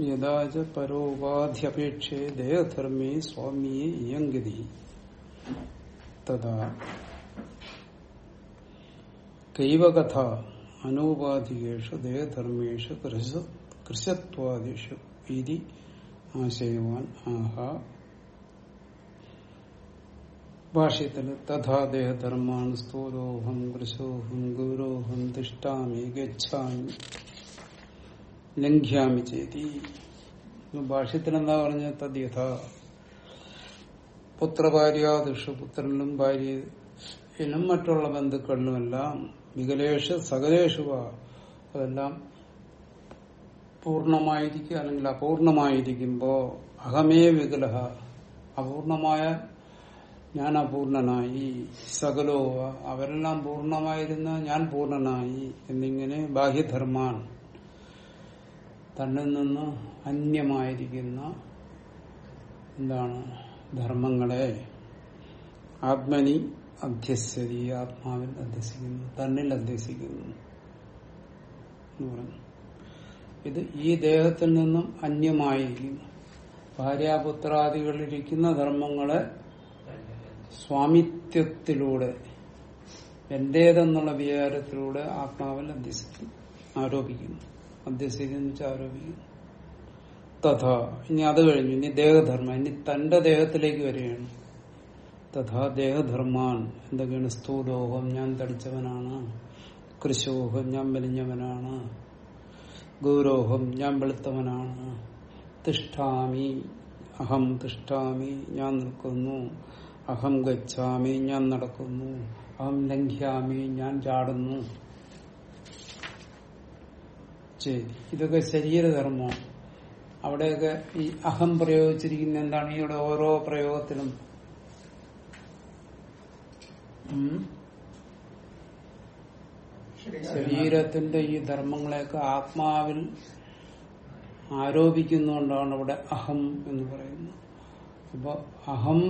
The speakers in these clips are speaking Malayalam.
യഥാച പരോപാധ്യപേക്ഷേ ദേഹധർമ്മേ സ്വാമിയെ ഇയങ്കതി തഥാ. കൈവകഥ അനൂപാധികേഷു ദേഹധർമ്മേഷു കൃശത്വാദിഷു ഇതി ആശയവാൻ ആഹ ഭാഷ്യത്തിൽ തഥാ ദേഹധർമാൻ സ്ഥൂലോഹം കൃശോഹം ഗൗരോഹം തിഷ്ടാമി ഗച്ഛാമി ലംഘ്യാമി ചേതി ഭാഷ്യത്തിൽ എന്താ പറഞ്ഞ തദ്യഥ പുത്രഭാര്യാദിഷു പുത്രനിലും ഭാര്യയിലും മറ്റുള്ള ബന്ധുക്കളിലുമെല്ലാം മികലേഷ സകലേഷുവ അതെല്ലാം പൂർണമായിരിക്കുക അല്ലെങ്കിൽ അപൂർണമായിരിക്കുമ്പോ അഹമേ വികലഹ. അപൂർണമായ ഞാൻ അപൂർണനായി സകലോ അവരെല്ലാം പൂർണമായിരുന്ന ഞാൻ പൂർണനായി എന്നിങ്ങനെ ബാഹ്യധർമാൻ തന്നിൽ നിന്ന് അന്യമായിരിക്കുന്ന എന്താണ്? ധർമ്മങ്ങളെ ആത്മനി അധ്യസ്ഥതി ആത്മാവിൽ അധ്യസിക്കുന്നു തന്നിൽ അധ്യസിക്കുന്നു ഇത് ഈ ദേഹത്തിൽ നിന്നും അന്യമായിരിക്കുന്നു. ഭാര്യാപുത്രാദികളിരിക്കുന്ന ധർമ്മങ്ങളെ സ്വാമിത്വത്തിലൂടെ എന്റേതെന്നുള്ള വിചാരത്തിലൂടെ ആത്മാവിൽ അധ്യസിക്കും ആരോപിക്കുന്നു. അധ്യസിക്കുന്നു വെച്ചാൽ ആരോപിക്കുന്നു. തഥാ ഇനി അത് കഴിഞ്ഞു. ഇനി ദേഹധർമ്മം ഇനി തന്റെ ദേഹത്തിലേക്ക് വരികയാണ്. തഥാ ദേഹധർമാൻ എന്തൊക്കെയാണ്? സ്ഥൂലോഹം ഞാൻ തടിച്ചവനാണ്. കൃശോഹം ഞാൻ മെലിഞ്ഞവനാണ്. ഗൗരോഹം ഞാൻ വെളുത്തവനാണ്. തിഷ്ഠാമി അഹം തിഷ്ഠാമി ഞാൻ നിൽക്കുന്നു. അഹം ഗച്ഛാമി ഞാൻ നടക്കുന്നു. അഹം ലംഘ്യാമി ഞാൻ ചാടുന്നു. ഇതൊക്കെ ശരീരധർമ്മം. അവിടെയൊക്കെ ഈ അഹം പ്രയോഗിച്ചിരിക്കുന്ന എന്താണ്? ഇവിടെ ഓരോ പ്രയോഗത്തിലും. ശരീരത്തിന്റെ ഈ ധർമ്മങ്ങളെയൊക്കെ ആത്മാവിൽ ആരോപിക്കുന്നുകൊണ്ടാണ് ഇവിടെ അഹം എന്ന് പറയുന്നത്. അപ്പൊ അഹം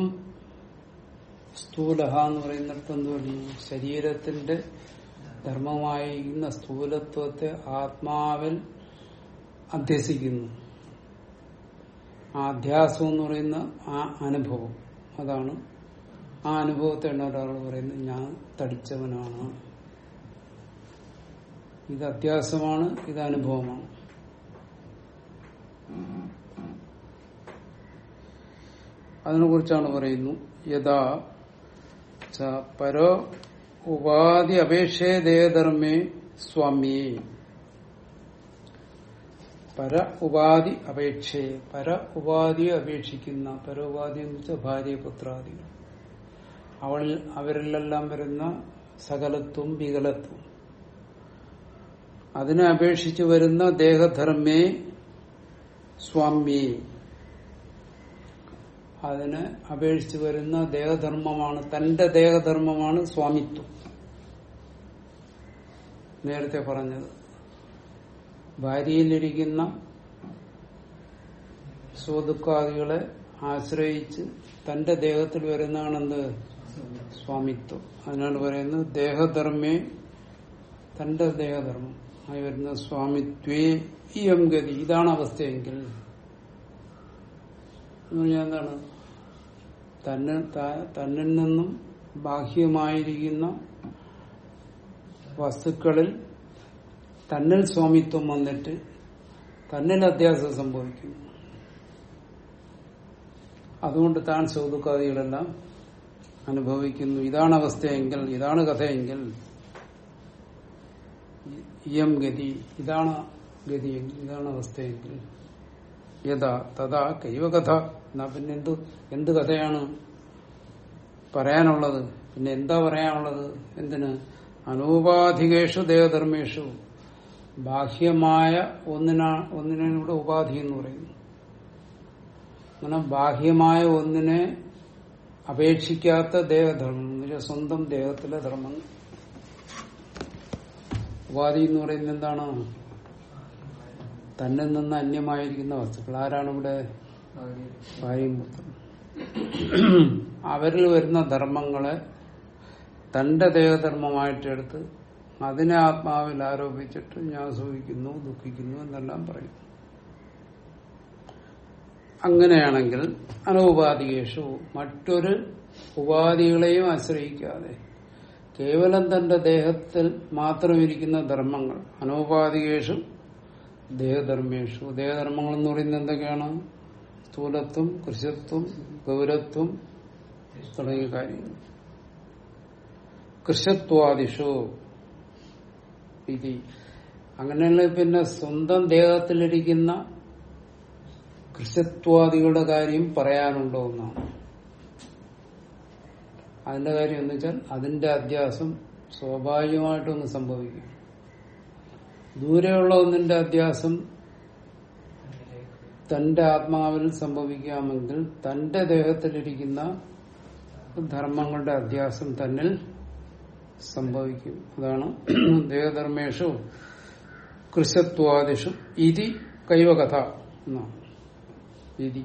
സ്ഥൂലഹ എന്ന് പറയുന്നിടത്ത് എന്ത് പറഞ്ഞു ശരീരത്തിന്റെ ധർമ്മമായിരിക്കുന്ന സ്ഥൂലത്വത്തെ ആത്മാവിൽ അധ്യസിക്കുന്നു ആധ്യാസം എന്ന് പറയുന്ന ആ അനുഭവം. അതാണ് ആ അനുഭവത്തെ ഒരാൾ പറയുന്നത് ഞാൻ തടിച്ചവനാണ്. ഇത് അധ്യാസമാണ് ഇത് അനുഭവമാണ്. അതിനെ കുറിച്ചാണ് പറയുന്നു. യഥാ പരോ ഉപാധി അപേക്ഷേതേധർമ്മേ സ്വാമിയെ പര ഉപാധി അപേക്ഷയെ പര ഉപാധിയെ അപേക്ഷിക്കുന്ന പരോപാധി എന്ന് വെച്ചാൽ ഭാര്യ പുത്രാദികൾ അവളിൽ അവരിലെല്ലാം വരുന്ന സകലത്വം വികലത്വം. അതിനെ അപേക്ഷിച്ച് വരുന്ന ദേഹധർമ്മേ സ്വാമിയെ അതിന് അപേക്ഷിച്ച് വരുന്ന ദേഹധർമ്മമാണ് തന്റെ ദേഹധർമ്മമാണ് സ്വാമിത്വം. നേരത്തെ പറഞ്ഞത്. ഭാര്യയിലിരിക്കുന്ന സ്വതുക്കാദികളെ ആശ്രയിച്ച് തന്റെ ദേഹത്തിൽ വരുന്നതാണെന്ത്? സ്വാമിത്വം. അതിനാണ് പറയുന്നത് ദേഹധർമ്മേ തന്റെ ദേഹധർമ്മം. ആയി വരുന്ന സ്വാമിത്വേ ഈ എം ഗതി. ഇതാണ് അവസ്ഥയെങ്കിൽ. എന്താണ്? തന്നെ തന്നിൽ നിന്നും ബാഹ്യമായിരിക്കുന്ന വസ്തുക്കളിൽ തന്നിൽ സ്വാമിത്വം വന്നിട്ട് തന്നിൽ അധ്യാസം സംഭവിക്കുന്നു. അതുകൊണ്ട് താൻ സൗതുക്കാദികളെല്ലാം അനുഭവിക്കുന്നു. ഇതാണ് അവസ്ഥയെങ്കിൽ ഇതാണ് കഥയെങ്കിൽ. ഇയം ഗതി ഇതാണ് ഗതിയെങ്കിൽ ഇതാണ് അവസ്ഥയെങ്കിൽ. യഥാ തഥാ കൈവകഥ എന്നാ പിന്നെ എന്ത് എന്ത് കഥയാണ് പറയാനുള്ളത്? പിന്നെ എന്താ പറയാനുള്ളത്? എന്തിന്? അനൂപാധികേഷു ദേവധർമ്മേഷു. ബാഹ്യമായ ഒന്നിനാ ഒന്നിനൂടെ ഉപാധി എന്ന് പറയുന്നു. അങ്ങനെ ബാഹ്യമായ ഒന്നിനെ അപേക്ഷിക്കാത്ത എന്നുവെച്ചാൽ സ്വന്തം ദേഹത്തിലെ ധർമ്മം. ഉപാധി എന്ന് പറയുന്നത് എന്താണ്? തന്നെ നിന്ന് അന്യമായിരിക്കുന്ന വസ്തുക്കൾ. ആരാണ് ഇവിടെ? അവരിൽ വരുന്ന ധർമ്മങ്ങളെ തന്റെ ദേഹധർമ്മമായിട്ടെടുത്ത് അതിനെ ആത്മാവിൽ ആരോപിച്ചിട്ട് ഞാൻ സൂഹിക്കുന്നു ദുഃഖിക്കുന്നു എന്നെല്ലാം പറയും. അങ്ങനെയാണെങ്കിൽ അനൗപാധികേഷു മറ്റൊരു ഉപാധികളെയും ആശ്രയിക്കാതെ കേവലം തന്റെ ദേഹത്തിൽ മാത്രം ഇരിക്കുന്ന ധർമ്മങ്ങൾ അനൗപാധികേഷു ദേഹധർമ്മേഷു. ദേഹധർമ്മങ്ങൾ എന്ന് പറയുന്നത് എന്തൊക്കെയാണ്? സ്ഥൂലത്വം കൃഷത്വം ഗൗരത്വം തുടങ്ങിയ കാര്യങ്ങൾ. കൃഷത്വാദിഷോ ഇതി. അങ്ങനെയുള്ള പിന്നെ സ്വന്തം ദേഹത്തിലിരിക്കുന്ന കൃഷത്വാദികളുടെ കാര്യം പറയാനുണ്ടോ എന്നാണ്. അതിന്റെ കാര്യം എന്ന് വെച്ചാൽ അതിന്റെ അധ്യാസം സ്വാഭാവികമായിട്ടൊന്ന് സംഭവിക്കും ദൂരെയുള്ള ഒന്നിന്റെ അധ്യാസം തന്റെ ആത്മാവിൽ സംഭവിക്കാമെങ്കിൽ തന്റെ ദേഹത്തിലിരിക്കുന്ന ധർമ്മങ്ങളുടെ അധ്യാസം തന്നിൽ സംഭവിക്കും. അതാണ് ദേഹധർമ്മേഷു കൃഷത്വാദിഷു ഇതി കൈവകഥ എന്നാണ്. ഇതി.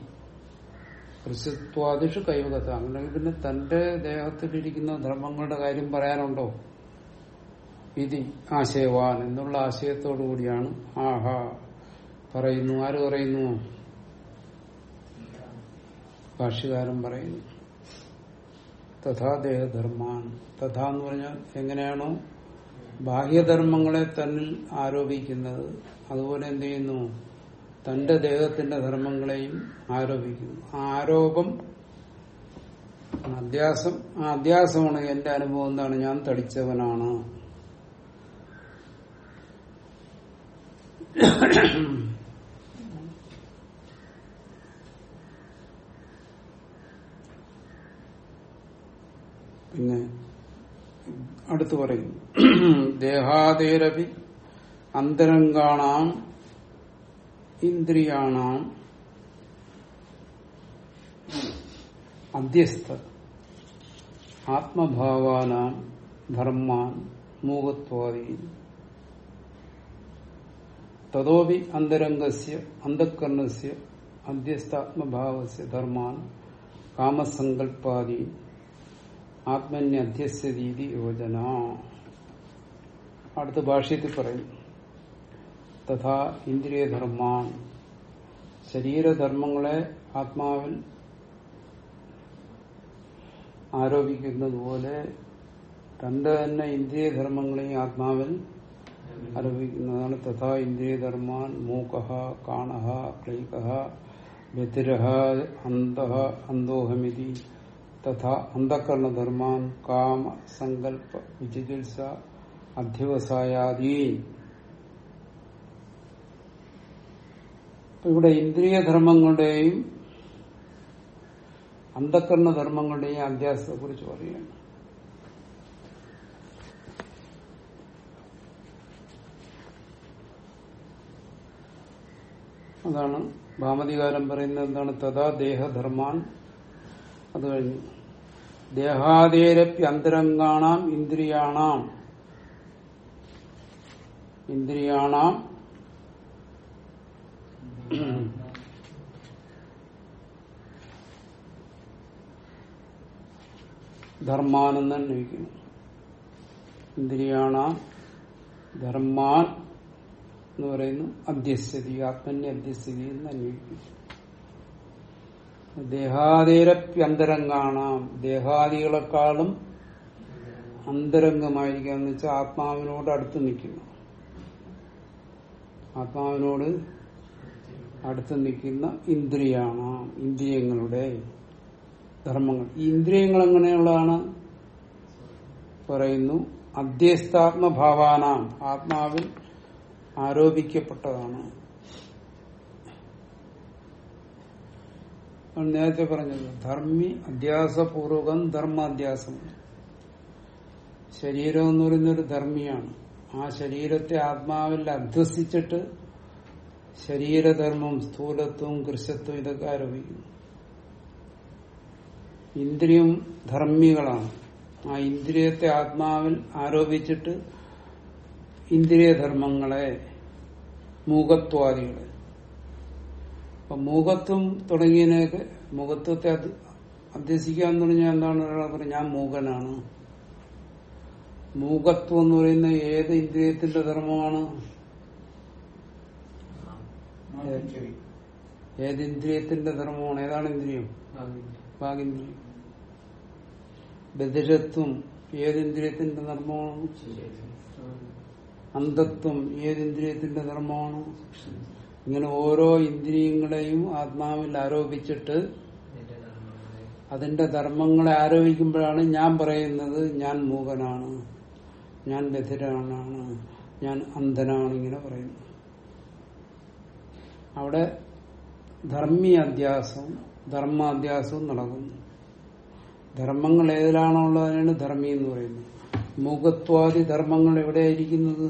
കൃഷത്വാദിഷു കൈവകഥ. അങ്ങനെ പിന്നെ തന്റെ ദേഹത്തിലിരിക്കുന്ന ധർമ്മങ്ങളുടെ കാര്യം പറയാനുണ്ടോ? ഇതി ആശയവാൻ എന്നുള്ള ആശയത്തോടു കൂടിയാണ് ആഹാ പറയുന്നു ആര് പറയുന്നു? ഭാഷ്യകാരൻ പറയുന്നു. തഥാദേഹധർമാൻ. തഥാ എന്ന് പറഞ്ഞാൽ എങ്ങനെയാണോ ബാഹ്യധർമ്മങ്ങളെ തന്നിൽ ആരോപിക്കുന്നത്. അതുപോലെ എന്ത് ചെയ്യുന്നു? തന്റെ ദേഹത്തിന്റെ ധർമ്മങ്ങളെയും ആരോപിക്കുന്നു. ആരോപം അധ്യാസം ആ അധ്യാസമാണ് എന്റെ അനുഭവം എന്താണ്? ഞാൻ തടിച്ചവനാണ്. പിന്നെ അടുത്തു പറയും. ദേഹാദേരവി അന്തരംഗാണാം ഇന്ദ്രിയാണാം അധ്യസ്ഥ ആത്മഭാവാനാം ധർമാൻ മൂകത്വാദീൻ തതോപി അന്തരംഗസ്യ അന്ധക്കരണസ്യ അധ്യസ്ഥാത്മഭാവസ്യ ധർമാൻ കാമസങ്കൽപ്പാദി. ആത്മന്യധ്യസ്യ രീതി യോജന. അടുത്ത ഭാഷ്യത്തിൽ പറയും. തഥാ ഇന്ദ്രിയധർമാൻ. ശരീരധർമ്മങ്ങളെ ആത്മാവിൽ ആരോപിക്കുന്നത് പോലെ തന്റെ തന്നെ ഇന്ദ്രിയധർമ്മങ്ങളെയും ആത്മാവിൽ ആരോപിക്കുന്നതാണ് തഥാ ഇന്ദ്രിയധർമാൻ. മൂക്കഹ കാണഹ ക്ലൈക ബധിര അന്ത അന്തോഹമിതി. തഥാ അന്ധകരണധർമാൻ കാമ സങ്കല്പ വിചികിത്സ അധ്യവസായാദീൻ ഇവിടെ ഇന്ദ്രിയധർമ്മങ്ങളുടെയും അന്ധകരണധർമ്മങ്ങളുടെയും അധ്യാസത്തെ കുറിച്ച് പറയുകയാണ്. അതാണ് ഭാമതികാരം പറയുന്നത് എന്താണ്? തഥാ ദേഹധർമാൻ അത് കഴിഞ്ഞു ദേഹാദേരപ്യന്തരംഗാണാം ഇന്ദ്രിയാണാം. ഇന്ദ്രിയാണാം. ധർമാനെന്ന് ലഭിക്കുന്നു. ഇന്ദ്രിയാണാം. ധർമാൻ എന്ന് പറയുന്നു അധ്യസ്ഥിതി ആത്മന്യ അധ്യസ്ഥിതി എന്ന് അന്വയിക്കുന്നു ദേഹാദേരപ്യന്തരംഗാണാം ദേഹാദികളെക്കാളും അന്തരംഗമായിരിക്കുക എന്ന് വെച്ചാൽ ആത്മാവിനോട് അടുത്ത് നിൽക്കുന്നു. ആത്മാവിനോട് അടുത്ത് നിൽക്കുന്ന ഇന്ദ്രിയാണ് ഇന്ദ്രിയങ്ങളുടെ ധർമ്മങ്ങൾ. ഈ ഇന്ദ്രിയങ്ങൾ എങ്ങനെയുള്ളതാണ്? പറയുന്നു അധ്യസ്ഥാത്മഭാവാനാം ആത്മാവിൽ ആരോപിക്കപ്പെട്ടതാണ്. നേരത്തെ പറഞ്ഞത് ധർമ്മി അധ്യാസപൂർവകം ധർമാധ്യാസം. ശരീരം എന്ന് പറയുന്നൊരു ധർമ്മിയാണ്. ആ ശരീരത്തെ ആത്മാവിൽ അധ്വസിച്ചിട്ട് ശരീരധർമ്മം സ്ഥൂലത്വം കൃഷത്വം ഇതൊക്കെ ആരോപിക്കുന്നു. ഇന്ദ്രിയം ധർമ്മികളാണ്. ആ ഇന്ദ്രിയത്തെ ആത്മാവിൽ ആരോപിച്ചിട്ട് ഇന്ദ്രിയധർമ്മങ്ങളെ മൂകത്വാദികളെ അപ്പൊ മൂകത്വം തുടങ്ങിയതിനൊക്കെ മൂകത്വത്തെ അധ്യസിക്കാൻ തുടങ്ങിയ എന്താണ് ഒരാൾ പറഞ്ഞ ഞാൻ മൂകനാണ്. മൂകത്വം എന്ന് പറയുന്ന ഏത് ഇന്ദ്രിയത്തിന്റെ ധർമ്മമാണ്? ഏത് ഇന്ദ്രിയത്തിന്റെ ധർമ്മമാണ്? ഏതാണ് ഇന്ദ്രിയം? വാഗിന്ദ്രിയം. ബദിരത്വം ഏത് ഇന്ദ്രിയത്തിന്റെ ധർമ്മമാണ്? അന്ധത്വം ഏത് ഇന്ദ്രിയത്തിന്റെ ധർമ്മമാണ്? ഇങ്ങനെ ഓരോ ഇന്ദ്രിയങ്ങളെയും ആത്മാവിൽ ആരോപിച്ചിട്ട് അതിന്റെ ധർമ്മങ്ങളെ ആരോപിക്കുമ്പോഴാണ് ഞാൻ പറയുന്നത് ഞാൻ മൂകനാണ് ഞാൻ ബധിരാനാണ് ഞാൻ അന്ധനാണ് ഇങ്ങനെ പറയുന്നു. അവിടെ ധർമ്മി അധ്യാസവും ധർമാധ്യാസവും നടക്കുന്നു. ധർമ്മങ്ങൾ ഏതിലാണോ ഉള്ളതിനാണ് ധർമ്മി എന്ന് പറയുന്നത് മൂകത്വാദി ധർമ്മങ്ങൾ എവിടെയായിരിക്കുന്നത്?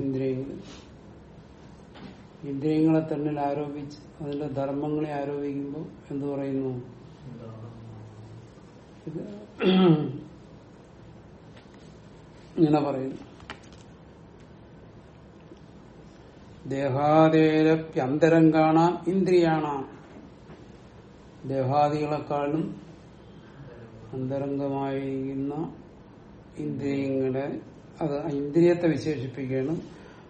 ഇന്ദ്രിയങ്ങളിൽ. ഇന്ദ്രിയങ്ങളെ തന്നെ ആരോപിച്ച് അതിന്റെ ധർമ്മങ്ങളെ ആരോപിക്കുമ്പോൾ എന്തു പറയുന്നു? ഇങ്ങനെ പറയുന്നു. ദേഹാദേരപ്യന്തരം കാണാം ഇന്ദ്രിയാണ്. ദേഹാദികളെക്കാളും അന്തരംഗമായിരിക്കുന്ന ഇന്ദ്രിയങ്ങളെ അത് ഇന്ദ്രിയത്തെ വിശേഷിപ്പിക്കുകയാണ്.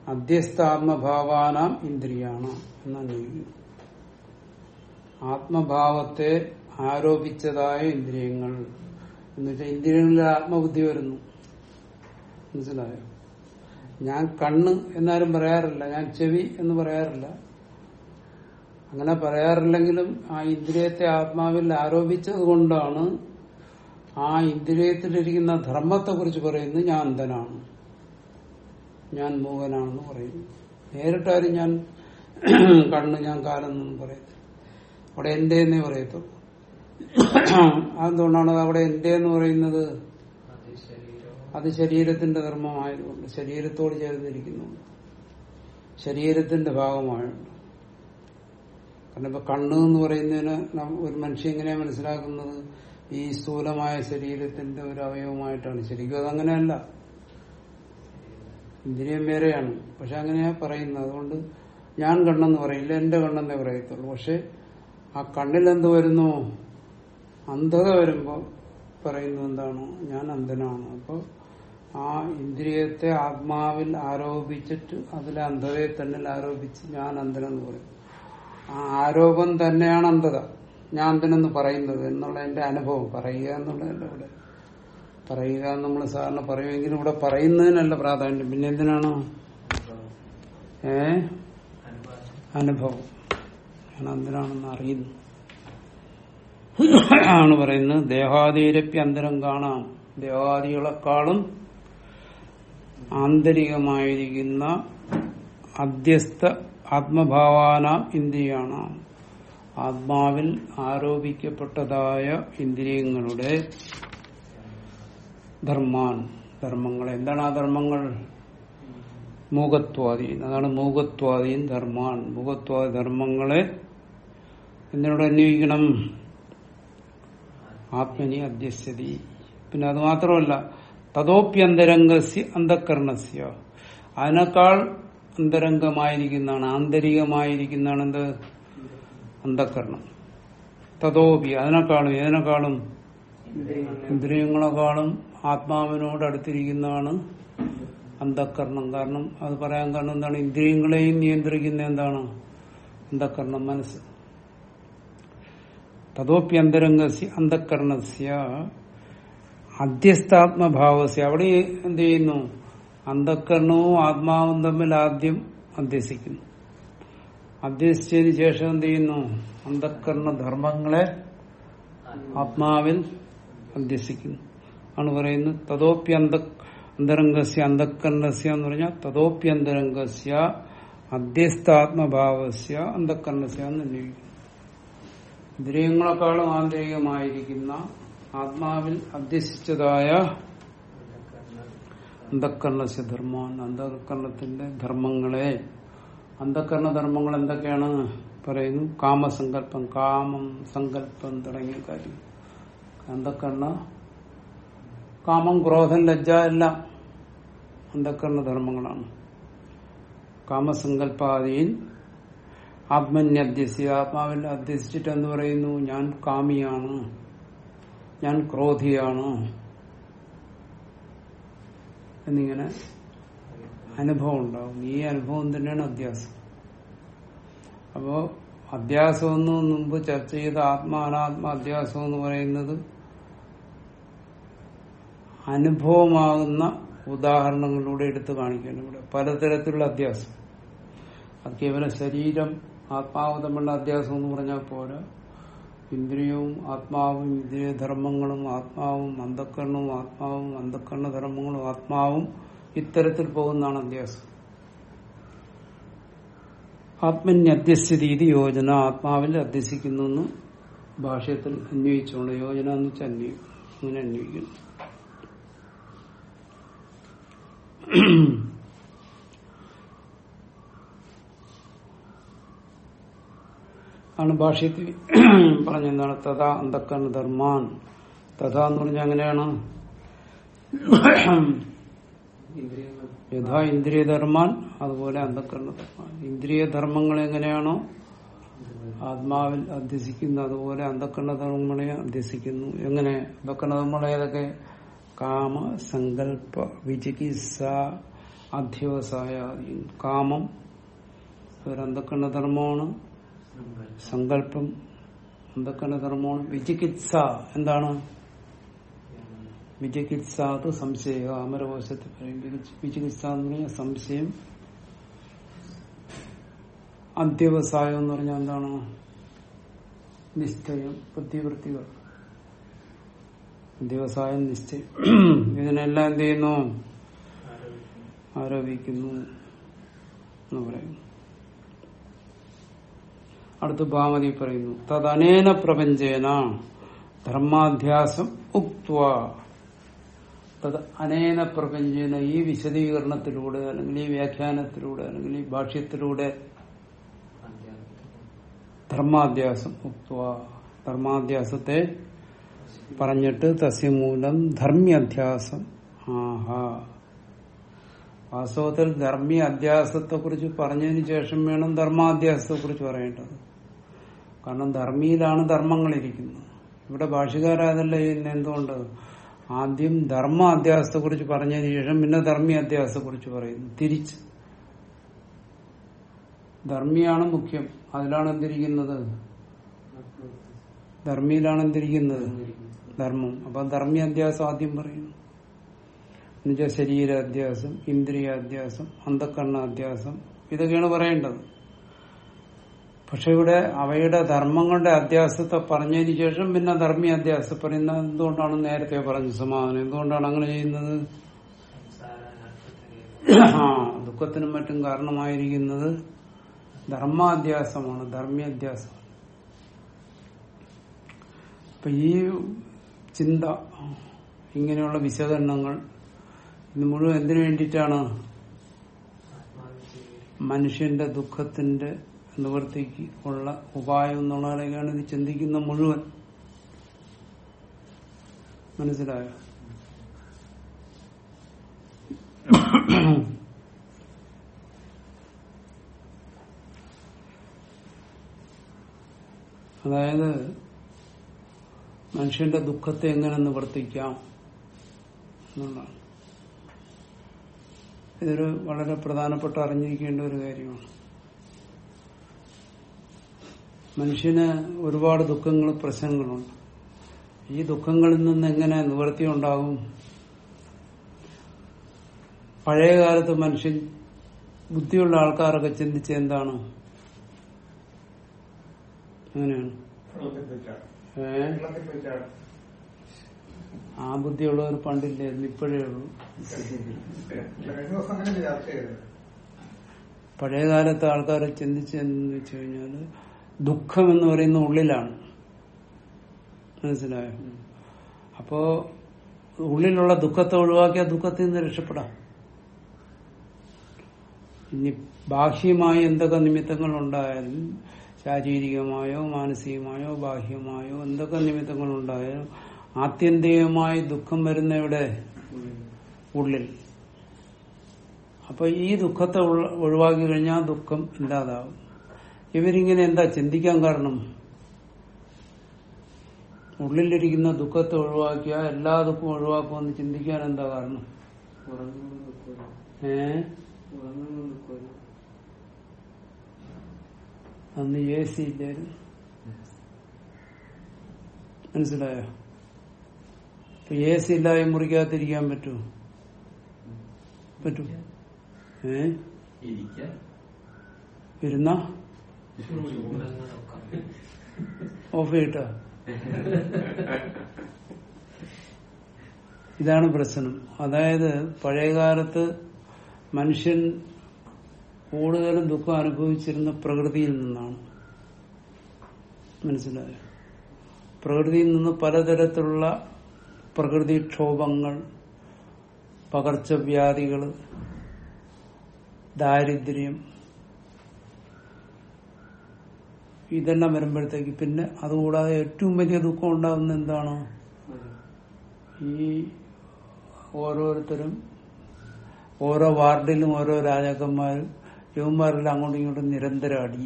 അധ്യസ്ഥാത്മഭാവാനാം ഇന്ദ്രിയാണ് എന്ന ചോദിക്കുന്നത് ആത്മഭാവത്തെ ആരോപിച്ചതായ ഇന്ദ്രിയങ്ങൾ എന്നുവെച്ചാൽ ഇന്ദ്രിയങ്ങളിൽ ആത്മബുദ്ധി വരുന്നു. മനസ്സിലായോ? ഞാൻ കണ്ണ് എന്നാരും പറയാറില്ല ഞാൻ ചെവി എന്ന് പറയാറില്ല. അങ്ങനെ പറയാറില്ലെങ്കിലും ആ ഇന്ദ്രിയത്തെ ആത്മാവിൽ ആരോപിച്ചത് കൊണ്ടാണ് ആ ഇന്ദ്രിയത്തിലിരിക്കുന്ന ധർമ്മത്തെ കുറിച്ച് പറയുന്നത് ഞാൻ അന്ധനാണ്. ഞാൻ മൂകനാണെന്ന് പറയുന്നു നേരിട്ടാരും ഞാൻ കണ്ണ് ഞാൻ കാലെന്നൊന്നും പറയത്തില്ല. അവിടെ എന്റെ എന്നേ പറയത്തുള്ളൂ. അതെന്തുകൊണ്ടാണ് അവിടെ എന്റെ എന്ന് പറയുന്നത് അത് ശരീരത്തിന്റെ ധർമ്മമായതുകൊണ്ട് ശരീരത്തോട് ചേർന്നിരിക്കുന്നുണ്ട്. ശരീരത്തിന്റെ ഭാഗമായുണ്ട് കാരണം ഇപ്പൊ കണ്ണ് എന്ന് പറയുന്നതിന് ഒരു മനുഷ്യ എങ്ങനെയാ മനസ്സിലാക്കുന്നത്? ഈ സ്ഥൂലമായ ശരീരത്തിന്റെ ഒരു അവയവമായിട്ടാണ്. ശരിക്കും അതങ്ങനെയല്ല. ഇന്ദ്രിയം വേറെയാണ്. പക്ഷെ അങ്ങനെയാ പറയുന്നത്. അതുകൊണ്ട് ഞാൻ കണ്ണെന്ന് പറയില്ല എന്റെ കണ്ണെന്നേ പറയത്തുള്ളൂ. പക്ഷെ ആ കണ്ണിൽ എന്ത് വരുന്നു? അന്ധത വരുമ്പോ പറയുന്നത് എന്താണ്? ഞാൻ അന്ധനാണ്. അപ്പൊ ആ ഇന്ദ്രിയത്തെ ആത്മാവിൽ ആരോപിച്ചിട്ട് അതിലെ അന്ധതയെ തന്നെ ആരോപിച്ച് ഞാൻ അന്ധനെന്ന് പറയും. ആ ആരോപം തന്നെയാണ് അന്ധത. ഞാൻ അന്ധനെന്ന് പറയുന്നത് എന്നുള്ള എന്റെ അനുഭവം. പറയുക എന്നുള്ളതല്ല ഇവിടെ. പറയുക നമ്മൾ സാധാരണ പറയുമെങ്കിലും ഇവിടെ പറയുന്നതിനല്ല പ്രാധാന്യം. പിന്നെ എന്തിനാണ്? ഏ? അനുഭവം. എന്തിനാണെന്ന് അറിയുന്നു. ആണ് പറയുന്നത്. ദേഹാദിരപ്പി അന്തരം കാണാം. ദേഹാദികളെക്കാളും ആന്തരികമായിരിക്കുന്ന അധ്യസ്ഥ ആത്മഭാവാന ഇന്ദ്രിയാണ്. ആത്മാവിൽ ആരോപിക്കപ്പെട്ടതായ ഇന്ദ്രിയങ്ങളുടെ ധർമാൻ ധർമ്മങ്ങൾ എന്താണ് ആ ധർമ്മങ്ങൾ? മൂകത്വാദീൻ അതാണ് മൂകത്വാദീൻ ധർമാൻ മൂകത്വാദി ധർമ്മങ്ങളെ എന്നോട് അന്വയിക്കണം ആത്മനി അധ്യസ്ഥതി പിന്നെ അത് മാത്രമല്ല തതോപ്യന്തരംഗസ്യ അന്ധക്കരണസ്യ അതിനേക്കാൾ അന്തരംഗമായിരിക്കുന്നതാണ് ആന്തരികമായിരിക്കുന്നതാണ് എന്ത് അന്ധക്കരണം തതോപി അതിനേക്കാളും ഏതിനേക്കാളും? ഇന്ദ്രിയങ്ങളെക്കാളും ആത്മാവിനോട് അടുത്തിരിക്കുന്നതാണ് അന്ധക്കരണം കാരണം അത് പറയാൻ കാരണം എന്താണ്? ഇന്ദ്രിയങ്ങളെയും നിയന്ത്രിക്കുന്ന എന്താണ്? അന്ധക്കരണം മനസ്സ്. തതോപ്യന്തരംഗസ്യ അന്ധക്കരണസ്യ അധ്യസ്ഥാത്മഭാവസ്യ അവിടെ എന്ത് ചെയ്യുന്നു? അന്ധക്കരണവും ആത്മാവും തമ്മിൽ ആദ്യം അധ്യസിക്കുന്നു. അധ്യസിച്ചതിന് ശേഷം എന്ത് ചെയ്യുന്നു? അന്ധക്കരണ ധർമ്മങ്ങളെ ആത്മാവിൽ അധ്യസിക്കുന്നു ആണ് പറയുന്നത് തതോപ്യന്ത അന്തരംഗസ്യ അന്ധക്കരണസ്യ എന്ന് പറഞ്ഞാൽ തതോപ്യന്തരംഗസ്യ അധ്യസ്ഥാത്മഭാവസ്യ അന്ധക്കരണസ്യ എന്ന് അന്വേഷിക്കുന്നു ഇന്ദ്രിയങ്ങളെക്കാളും ആന്തരികമായിരിക്കുന്ന ആത്മാവിൽ അധ്യസിച്ചതായ അന്ധക്കരണസ്യ ധർമ്മമാണ്. അന്ധകരണത്തിന്റെ ധർമ്മങ്ങളെ. അന്ധക്കരണ ധർമ്മങ്ങൾ എന്തൊക്കെയാണ് പറയുന്നു? കാമസങ്കല്പം കാമം സങ്കല്പം തുടങ്ങിയ കാര്യം അന്ധക്കരണ കാമം ക്രോധം ലജ്ജ എല്ലാം അന്ധക്കണ്ണ ധർമ്മങ്ങളാണ്. കാമസങ്കല്പാദിയിൽ ആത്മന്യധ്യസ്യ ആത്മാവിൽ അധ്യസിച്ചിട്ട് എന്ന് പറയുന്നു ഞാൻ കാമിയാണ് ഞാൻ ക്രോധിയാണ് എന്നിങ്ങനെ അനുഭവം ഉണ്ടാവും. ഈ അനുഭവം തന്നെയാണ് അധ്യാസം. അപ്പോ അധ്യാസം എന്ന് മുമ്പ് ചർച്ച ചെയ്ത ആത്മാ അനാത്മ അധ്യാസം എന്ന് പറയുന്നത് അനുഭവമാകുന്ന ഉദാഹരണങ്ങളിലൂടെ എടുത്തു കാണിക്കണം ഇവിടെ. പലതരത്തിലുള്ള അധ്യാസം അത് കേവലം ശരീരം ആത്മാവ് തമ്മിലുള്ള അധ്യാസം എന്ന് പറഞ്ഞാൽ പോരാ. ഇന്ദ്രിയവും ആത്മാവും ഇന്ദ്രിയധർമ്മങ്ങളും ആത്മാവും അന്ധക്കരണവും ആത്മാവും അന്ധക്കരണ ധർമ്മങ്ങളും ആത്മാവും ഇത്തരത്തിൽ പോകുന്നതാണ് അധ്യാസം ആത്മന്യധ്യസ്ഥിതി യോജന. ആത്മാവിൽ അധ്യസിക്കുന്നു ഭാഷ്യത്തിൽ അന്വയിച്ചുകൊണ്ട് യോജന എന്ന് വെച്ചാൽ അന്വയിക്കും അങ്ങനെ അന്വയിക്കുന്നു. ആണ് ഭാഷ്യത്തിൽ പറഞ്ഞെന്താണ് തഥാ അന്ധക്കരണ ധർമാൻ തഥാ എന്ന് പറഞ്ഞാൽ അങ്ങനെയാണ് യഥാ ഇന്ദ്രിയധർമാൻ അതുപോലെ അന്ധക്കരണ ധർമാൻ ഇന്ദ്രിയധർമ്മങ്ങൾ എങ്ങനെയാണോ? ആത്മാവിൽ അധ്യസിക്കുന്നു അതുപോലെ അന്ധക്കരണ ധർമ്മങ്ങളെ അധ്യസിക്കുന്നു. എങ്ങനെ? അന്ധക്കരണ ധർമ്മങ്ങൾ ഏതൊക്കെ? കാമ സങ്കല്പ വിചികിത്സ അധ്യവസായ കാമം. ഒരു അന്ധക്കരണ ധർമ്മമാണ് സങ്കല്പം അന്ധക്കരണ ധർമ്മമാണ് വിചികിത്സ എന്താണ്? വിചികിത്സ അത് സംശയ. അമരകോശത്തിൽ പറയും വിചി- വിചികിത്സ എന്ന് പറഞ്ഞാൽ സംശയം. അധ്യവസായം എന്ന് പറഞ്ഞാൽ എന്താണ്? നിശ്ചയം ബുദ്ധിവൃത്തികൾ അന്ത്യവസായം നിശ്ചയം ഇതിനെല്ലാം എന്ത് ചെയ്യുന്നു? ആരോപിക്കുന്നു എന്ന് പറയുന്നു. അടുത്ത് ഭാമതി പറയുന്നു തദനേന പ്രപഞ്ചേന ധർമാധ്യാസം ഉക്വ തത് അനേന പ്രപഞ്ചേന ഈ വിശദീകരണത്തിലൂടെ അല്ലെങ്കിൽ ഈ വ്യാഖ്യാനത്തിലൂടെ അല്ലെങ്കിൽ ഈ ഭാഷ്യത്തിലൂടെ ധർമാധ്യാസം ഉക്വ ധർമാധ്യാസത്തെ പറഞ്ഞിട്ട് തസ്യമൂലം ധർമ്മ്യധ്യാസം. ആഹാ. വാസ്തവത്തിൽ ധർമ്മീയ അധ്യാസത്തെ കുറിച്ച് പറഞ്ഞതിന് ശേഷം വേണം ധർമാധ്യാസത്തെ കുറിച്ച് പറയേണ്ടത്. കാരണം ധർമ്മിയിലാണ് ധർമ്മങ്ങളിരിക്കുന്നത്. ഇവിടെ ഭാഷകാരാതല്ല ചെയ്യുന്ന എന്തുകൊണ്ട്? ആദ്യം ധർമ്മ അധ്യാസത്തെ കുറിച്ച് പറഞ്ഞതിന് ശേഷം പിന്നെ ധർമ്മീയ അധ്യാസത്തെ കുറിച്ച് പറയുന്നു. തിരിച്ച്. ധർമ്മിയാണ് മുഖ്യം. അതിലാണ് എന്തിരിക്കുന്നത്? ധർമ്മിയിലാണ് എന്തിരിക്കുന്നത് ധർമ്മം. അപ്പൊ ധർമ്മി അധ്യാസം ആദ്യം പറയുന്നു. എന്നുവെച്ചാൽ ശരീരാധ്യാസം ഇന്ദ്രിയാധ്യാസം അന്ധക്കണ്ണാധ്യാസം ഇതൊക്കെയാണ് പറയേണ്ടത്. പക്ഷെ ഇവിടെ അവയുടെ ധർമ്മങ്ങളുടെ അധ്യാസത്തെ പറഞ്ഞതിന് ശേഷം പിന്നെ ധർമ്മി അധ്യാസം പറയുന്നത് എന്തുകൊണ്ടാണ് നേരത്തെ പറഞ്ഞ സമാധാനം? എന്തുകൊണ്ടാണ് അങ്ങനെ ചെയ്യുന്നത്? ആ ദുഃഖത്തിനും മറ്റും കാരണമായിരിക്കുന്നത് ധർമാധ്യാസമാണ് ധർമ്മ്യാധ്യാസം അപ്പൊ ഈ ചിന്ത ഇങ്ങനെയുള്ള വിശദണ്ണങ്ങൾ ഇത് മുഴുവൻ എന്തിനു വേണ്ടിയിട്ടാണ്? മനുഷ്യന്റെ ദുഃഖത്തിന്റെ നിവൃത്തിക്ക് ഉള്ള ഉപായം എന്നുള്ളതിലേക്കാണ് ഇത് ചിന്തിക്കുന്ന മുഴുവൻ. മനസ്സിലായോ? അതായത് മനുഷ്യന്റെ ദുഃഖത്തെ എങ്ങനെ നിവർത്തിക്കാം എന്നുള്ളതാണ്. ഇതൊരു വളരെ പ്രധാനപ്പെട്ട അറിഞ്ഞിരിക്കേണ്ട ഒരു കാര്യമാണ്. മനുഷ്യന് ഒരുപാട് ദുഃഖങ്ങൾ പ്രശ്നങ്ങളുണ്ട്. ഈ ദുഃഖങ്ങളിൽ നിന്ന് എങ്ങനെ നിവൃത്തി ഉണ്ടാകും പഴയ കാലത്ത് മനുഷ്യൻ ബുദ്ധിയുള്ള ആൾക്കാരൊക്കെ ചിന്തിച്ച എന്താണ്? അങ്ങനെയാണ്. ആ ബുദ്ധിയുള്ളവർ പണ്ടില്ലായിരുന്നു ഇപ്പോഴേ ഉള്ളൂ. പഴയ കാലത്തെ ആൾക്കാരെ ചിന്തിച്ചെന്ന് വെച്ച് കഴിഞ്ഞാൽ ദുഃഖം എന്ന് പറയുന്ന ഉള്ളിലാണ്. മനസ്സിലായോ? അപ്പോ ഉള്ളിലുള്ള ദുഃഖത്തെ ഒഴിവാക്കിയ ദുഃഖത്തിൽ നിന്ന് രക്ഷപ്പെടാം. ഇനി ബാഹ്യമായി എന്തൊക്കെ നിമിത്തങ്ങൾ ഉണ്ടായാലും ശാരീരികമായോ മാനസികമായോ ബാഹ്യമായോ എന്തൊക്കെ നിമിത്തങ്ങൾ ഉണ്ടായാലും ആത്യന്തികമായി ദുഃഖം വരുന്ന ഇവിടെ ഉള്ളിൽ. അപ്പൊ ഈ ദുഃഖത്തെ ഒഴിവാക്കി കഴിഞ്ഞാൽ ദുഃഖം ഇല്ലാതാവും. ഇവരിങ്ങനെ എന്താ ചിന്തിക്കാൻ കാരണം? ഉള്ളിലിരിക്കുന്ന ദുഃഖത്തെ ഒഴിവാക്കിയാൽ എല്ലാ ദുഃഖവും ഒഴിവാക്കുമെന്ന് ചിന്തിക്കാൻ എന്താ കാരണം? ഏ? അന്ന് എ സി ഇല്ലായിരുന്നു. മനസ്സിലായോ? ഇപ്പൊ എ സി ഇല്ലാതെ മുറിക്കകത്തിരിക്കാൻ പറ്റുമോ പറ്റും? ഏ? വരുന്ന? ഇരുന്ന ഓഫ് ചെയ്തിട്ടാ ഇതാണ് പ്രശ്നം. അതായത് പഴയകാലത്ത് മനുഷ്യൻ കൂടുതലും ദുഃഖം അനുഭവിച്ചിരുന്ന പ്രകൃതിയിൽ നിന്നാണ്. മനസ്സിലായോ? പ്രകൃതിയിൽ നിന്ന് പലതരത്തിലുള്ള പ്രകൃതിക്ഷോഭങ്ങൾ പകർച്ചവ്യാധികൾ ദാരിദ്ര്യം ഇതെല്ലാം വരുമ്പോഴത്തേക്ക് പിന്നെ അതുകൂടാതെ ഏറ്റവും വലിയ ദുഃഖം ഉണ്ടാകുന്ന എന്താണ്? ഈ ഓരോരുത്തരും ഓരോ വാർഡിലും ഓരോ രാജാക്കന്മാരും യുവന്മാരെല്ലാം അങ്ങോട്ടും ഇങ്ങോട്ടും നിരന്തരം അടി.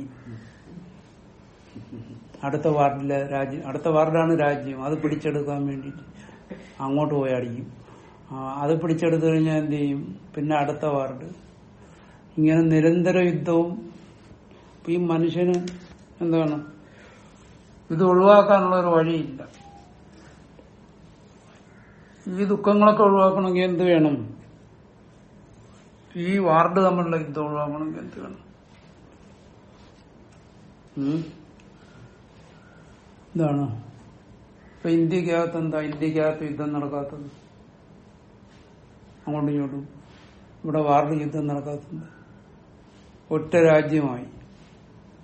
അടുത്ത വാർഡിലെ രാജ്യം അടുത്ത വാർഡാണ് രാജ്യം. അത് പിടിച്ചെടുക്കാൻ വേണ്ടിയിട്ട് അങ്ങോട്ട് പോയി അടിക്കും. അത് പിടിച്ചെടുത്തു കഴിഞ്ഞാൽ എന്ത് ചെയ്യും? പിന്നെ അടുത്ത വാർഡ്. ഇങ്ങനെ നിരന്തര യുദ്ധവും ഈ മനുഷ്യന് എന്താണ്? ഇത് ഒഴിവാക്കാനുള്ള ഒരു വഴിയില്ല. ഈ ദുഃഖങ്ങളൊക്കെ ഒഴിവാക്കണമെങ്കിൽ എന്ത് വേണം? ഈ വാർഡ് തമ്മിലുള്ള യുദ്ധം ഒഴിവാക്കണമെങ്കിൽ എന്ത് വേണം ഇതാണ്? ഇപ്പൊ ഇന്ത്യക്കകത്ത് എന്താ? ഇന്ത്യക്കകത്ത് യുദ്ധം നടക്കാത്തത്? അങ്ങോട്ടും ഇങ്ങോട്ടും. ഇവിടെ വാർഡ് യുദ്ധം നടക്കാത്തത്. ഒറ്റ രാജ്യമായി.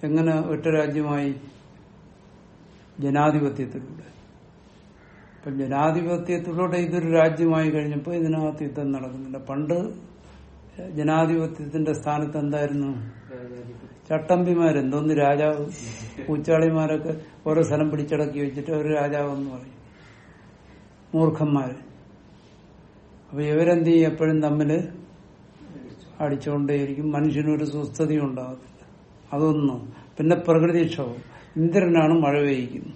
എങ്ങനെ ഒറ്റ രാജ്യമായി? ജനാധിപത്യത്തിലൂടെ. ഇപ്പൊ ജനാധിപത്യത്തിലൂടെ ഇതൊരു രാജ്യമായി കഴിഞ്ഞപ്പോൾ ഇതിനകത്ത് യുദ്ധം നടക്കുന്നില്ല പണ്ട് ജനാധിപത്യത്തിന്റെ സ്ഥാനത്ത് എന്തായിരുന്നു? ചട്ടമ്പിമാരെന്തോന്ന് രാജാവ്? പൂച്ചാളിമാരൊക്കെ ഓരോ സ്ഥലം പിടിച്ചടക്കി വെച്ചിട്ട് ഒരു രാജാവെന്ന് പറയും. മൂർഖന്മാര്. അപ്പൊ ഇവരെന്ത് ചെയ്യും? എപ്പോഴും തമ്മിൽ അടിച്ചുകൊണ്ടേയിരിക്കും മനുഷ്യനൊരു സ്വസ്ഥതയും ഉണ്ടാകത്തില്ല അതൊന്നും. പിന്നെ പ്രകൃതിക്ഷോഭം. ഇന്ദ്രനാണ് മഴ പെയ്യിക്കുന്നത്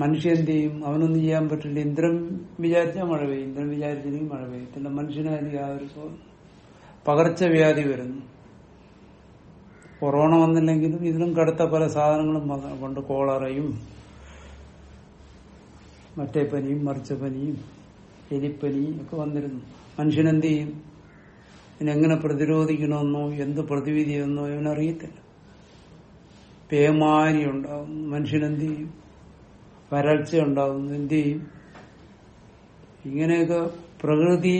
മനുഷ്യൻ എന്ത് ചെയ്യും? അവനൊന്നും ചെയ്യാൻ പറ്റില്ല. ഇന്ദ്രൻ വിചാരിച്ചാൽ മഴ പെയ്യും. ഇന്ദ്രൻ വിചാരിച്ചില്ലെങ്കിൽ മഴ പെയ്യത്തില്ല. മനുഷ്യനായാലും ഒരു സ്വാതന്ത്ര്യം പകർച്ചവ്യാധി വരുന്നു. കൊറോണ വന്നില്ലെങ്കിലും ഇതിലും കടുത്ത പല സാധനങ്ങളും കൊണ്ട് കോളറയും മറ്റേ പനിയും മറിച്ച പനിയും എലിപ്പനിയും ഒക്കെ വന്നിരുന്നു. മനുഷ്യനെന്ത് ചെയ്യും? ഇതിനെങ്ങനെ പ്രതിരോധിക്കണമെന്നോ എന്ത് പ്രതിവിധിയെന്നോ ഇവനറിയത്തില്ല. പേമാരി ഉണ്ടാവും മനുഷ്യനെന്ത് ചെയ്യും? വരൾച്ച ഉണ്ടാകുന്നു എന്ത് ചെയ്യും? ഇങ്ങനെയൊക്കെ പ്രകൃതി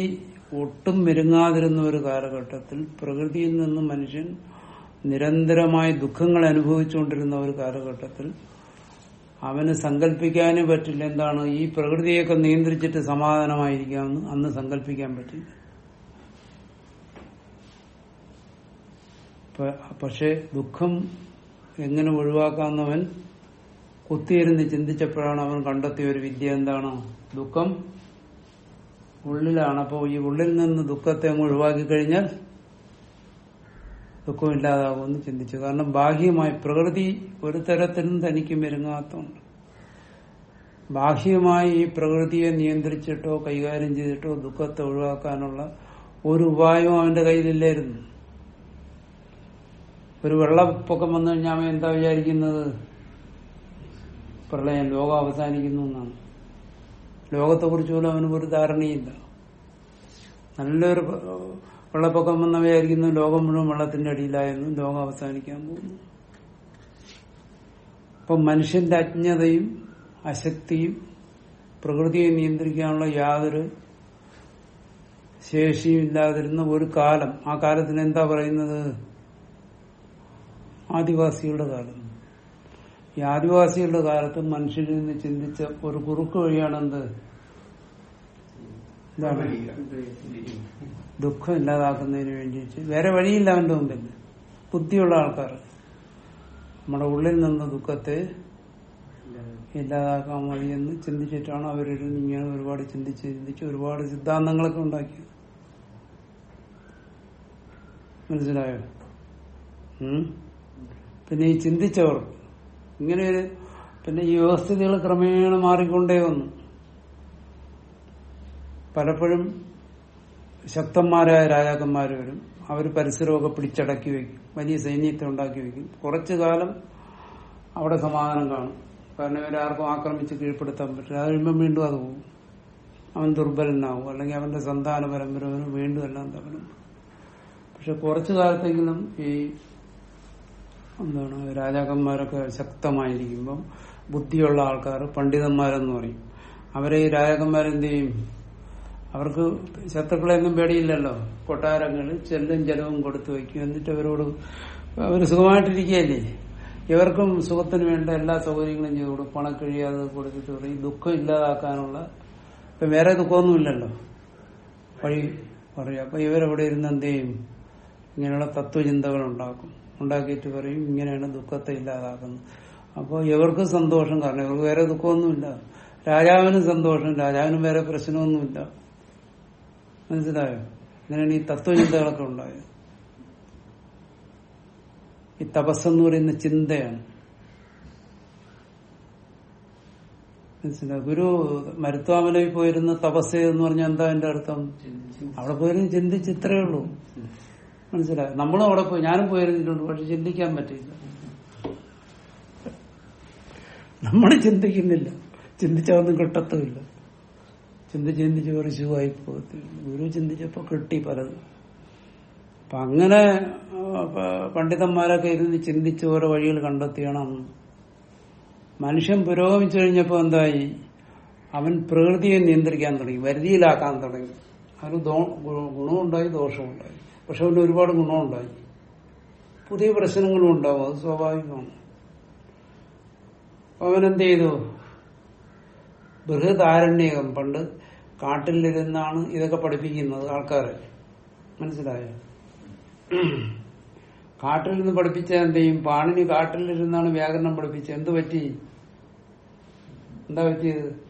ഒട്ടും മെരുങ്ങാതിരുന്ന ഒരു കാലഘട്ടത്തിൽ പ്രകൃതിയിൽ നിന്ന് മനുഷ്യൻ നിരന്തരമായി ദുഃഖങ്ങൾ അനുഭവിച്ചുകൊണ്ടിരുന്ന ഒരു കാലഘട്ടത്തിൽ അവന് സങ്കല്പിക്കാനും പറ്റില്ല. എന്താണ്? ഈ പ്രകൃതിയൊക്കെ നിയന്ത്രിച്ചിട്ട് സമാധാനമായിരിക്കാമെന്ന് അന്ന് സങ്കല്പിക്കാൻ പറ്റില്ല. പക്ഷെ ദുഃഖം എങ്ങനെ ഒഴിവാക്കാമെന്നവൻ കുത്തിയിരുന്ന് ചിന്തിച്ചപ്പോഴാണ് അവൻ കണ്ടെത്തിയ ഒരു വിദ്യ എന്താണ്? ദുഃഖം ഉള്ളിലാണ് അപ്പോൾ ഈ ഉള്ളിൽ നിന്ന് ദുഃഖത്തെ അങ്ങ് ഒഴിവാക്കി കഴിഞ്ഞാൽ ദുഃഖമില്ലാതാകുമെന്ന് ചിന്തിച്ചു. കാരണം ബാഹ്യമായി പ്രകൃതി ഒരു തരത്തിലും തനിക്ക് മെരുങ്ങാത്തതുണ്ട്. ബാഹ്യമായി ഈ പ്രകൃതിയെ നിയന്ത്രിച്ചിട്ടോ കൈകാര്യം ചെയ്തിട്ടോ ദുഃഖത്തെ ഒഴിവാക്കാനുള്ള ഒരു ഉപായവും അവന്റെ കയ്യിലില്ലായിരുന്നു. ഒരു വെള്ളപ്പൊക്കം വന്നു കഴിഞ്ഞാൽ എന്താ വിചാരിക്കുന്നത്? പ്രളയം ലോകം അവസാനിക്കുന്നു എന്നാണ്. ലോകത്തെ കുറിച്ച് പോലും അവന് ഒരു ധാരണയില്ല. നല്ലൊരു വെള്ളപ്പൊക്കം വന്ന വിചാരിക്കുന്നു ലോകം മുഴുവൻ വെള്ളത്തിന്റെ അടിയിലായിരുന്നു ലോകം അവസാനിക്കാൻ പോകുന്നു. അപ്പൊ മനുഷ്യന്റെ അജ്ഞതയും അശക്തിയും പ്രകൃതിയെ നിയന്ത്രിക്കാനുള്ള യാതൊരു ശേഷിയും ഇല്ലാതിരുന്ന ഒരു കാലം. ആ കാലത്തിന് എന്താ പറയുന്നത്? ആദിവാസികളുടെ കാലം. ഈ ആദിവാസികളുടെ കാലത്ത് മനുഷ്യരിൽ നിന്ന് ചിന്തിച്ച ഒരു കുറുക്ക് വഴിയാണെന്ത് എന്താണ്? ദുഃഖം ഇല്ലാതാക്കുന്നതിന് വേണ്ടിയിട്ട്. വേറെ വഴിയില്ല അവന്റെ മുമ്പിൽ. ബുദ്ധിയുള്ള ആൾക്കാർ. നമ്മുടെ ഉള്ളിൽ നിന്ന് ദുഃഖത്തെ ഇല്ലാതാക്കാൻ മതിയെന്ന് ചിന്തിച്ചിട്ടാണ് അവരൊരു ഇങ്ങനെ ഒരുപാട് ചിന്തിച്ച് ചിന്തിച്ച് ഒരുപാട് സിദ്ധാന്തങ്ങളൊക്കെ ഉണ്ടാക്കിയത്. മനസ്സിലായോ? പിന്നെ ഈ ചിന്തിച്ചവർ ഇങ്ങനെ പിന്നെ ഈ വ്യവസ്ഥിതികൾ ക്രമേണ മാറിക്കൊണ്ടേ വന്നു. പലപ്പോഴും ശക്തന്മാരായ രാജാക്കന്മാർ വരും. അവർ പരിസരമൊക്കെ പിടിച്ചടക്കി വയ്ക്കും വലിയ സൈന്യത്തെ ഉണ്ടാക്കി വയ്ക്കും കുറച്ചു കാലം അവിടെ സമാധാനം കാണും. കാരണം ഇവരാർക്കും ആക്രമിച്ച് കീഴ്പ്പെടുത്താൻ പറ്റില്ല. അത് കഴിയുമ്പോൾ വീണ്ടും അത് പോകും. അവൻ ദുർബലനാവും. അല്ലെങ്കിൽ അവന്റെ സന്താന പരമ്പരവനും വീണ്ടും എല്ലാം തകരും. പക്ഷെ കുറച്ചു കാലത്തെങ്കിലും ഈ എന്താണ് രാജാക്കന്മാരൊക്കെ ശക്തമായിരിക്കുമ്പം ബുദ്ധിയുള്ള ആൾക്കാർ പണ്ഡിതന്മാരെന്ന് പറയും. അവരെ ഈ രാജാക്കന്മാരെന്ത് ചെയ്യും? അവർക്ക് ശത്രുക്കളെയൊന്നും പേടിയില്ലല്ലോ. കൊട്ടാരങ്ങളിൽ ചെല്ലും ചെലവും കൊടുത്തു വയ്ക്കും. എന്നിട്ട് അവരോട് അവർ സുഖമായിട്ടിരിക്കുകയല്ലേ? ഇവർക്കും സുഖത്തിന് വേണ്ട എല്ലാ സൗകര്യങ്ങളും ചെയ്തു കൊടുക്കും. പണക്കഴിയാതെ കൊടുത്തിട്ട് പറയും. ദുഃഖം ഇല്ലാതാക്കാനുള്ള ഇപ്പം വേറെ ദുഃഖമൊന്നുമില്ലല്ലോ. വഴി പറയും. അപ്പം ഇവരവിടെ ഇരുന്ന് എന്ത് ചെയ്യും? ഇങ്ങനെയുള്ള തത്വചിന്തകൾ ഉണ്ടാക്കും ഉണ്ടാക്കിയിട്ട് പറയും ഇങ്ങനെയാണ് ദുഃഖത്തെ ഇല്ലാതാക്കുന്നത്. അപ്പോൾ ഇവർക്ക് സന്തോഷം കാരണം ഇവർക്ക് വേറെ ദുഃഖമൊന്നുമില്ല. രാജാവിനും സന്തോഷം രാജാവിനും വേറെ പ്രശ്നമൊന്നുമില്ല. മനസ്സിലായോ? ഇങ്ങനെയാണ് ഈ തത്വചിന്തകളൊക്കെ ഉണ്ടായത്. ഈ തപസ്സെന്ന് പറയുന്ന ചിന്തയാണ്. മനസ്സിലായി? ഗുരു മരുത്വാമലയിൽ പോയിരുന്ന തപസ് എന്ന് പറഞ്ഞാൽ എന്താ എന്റെ അർത്ഥം? അവിടെ പോയിരുന്നു ചിന്തിച്ചിത്രേ ഉള്ളൂ. മനസ്സിലായോ? നമ്മളും അവിടെ പോയി ഞാനും പോയിരുന്നിട്ടുണ്ട് പക്ഷെ ചിന്തിക്കാൻ പറ്റില്ല നമ്മൾ ചിന്തിക്കുന്നില്ല. ചിന്തിച്ചതൊന്നും കിട്ടത്തുമില്ല. ചിന്തിച്ച് ചിന്തിച്ച് ഒരു ശിവായി പോകത്തില്ല. ഗുരു ചിന്തിച്ചപ്പോ കിട്ടി പലതും. അപ്പൊ അങ്ങനെ പണ്ഡിതന്മാരൊക്കെ ഇരുന്ന് ചിന്തിച്ച് ഓരോ വഴികൾ കണ്ടെത്തിയണം. മനുഷ്യൻ പുരോഗമിച്ചു കഴിഞ്ഞപ്പോ എന്തായി? അവൻ പ്രകൃതിയെ നിയന്ത്രിക്കാൻ തുടങ്ങി വരുതിയിലാക്കാൻ തുടങ്ങി. അവന് ഗുണമുണ്ടായി ദോഷമുണ്ടായി പക്ഷെ അവന് ഒരുപാട് ഗുണമുണ്ടായി. പുതിയ പ്രശ്നങ്ങളും ഉണ്ടാവും അത് സ്വാഭാവികമാണ്. അവനെന്ത് ചെയ്തു? ബൃഹദാരണ്യകം പണ്ട് കാട്ടിലിരുന്നാണ് ഇതൊക്കെ പഠിപ്പിക്കുന്നത് ആൾക്കാരെ. മനസ്സിലായോ? കാട്ടിൽ നിന്ന് പഠിപ്പിച്ച എന്ത് ചെയ്യും? പാണിന് കാട്ടിലിരുന്നാണ് വ്യാകരണം പഠിപ്പിച്ചത്. എന്ത് പറ്റി? എന്താ പറ്റിയത്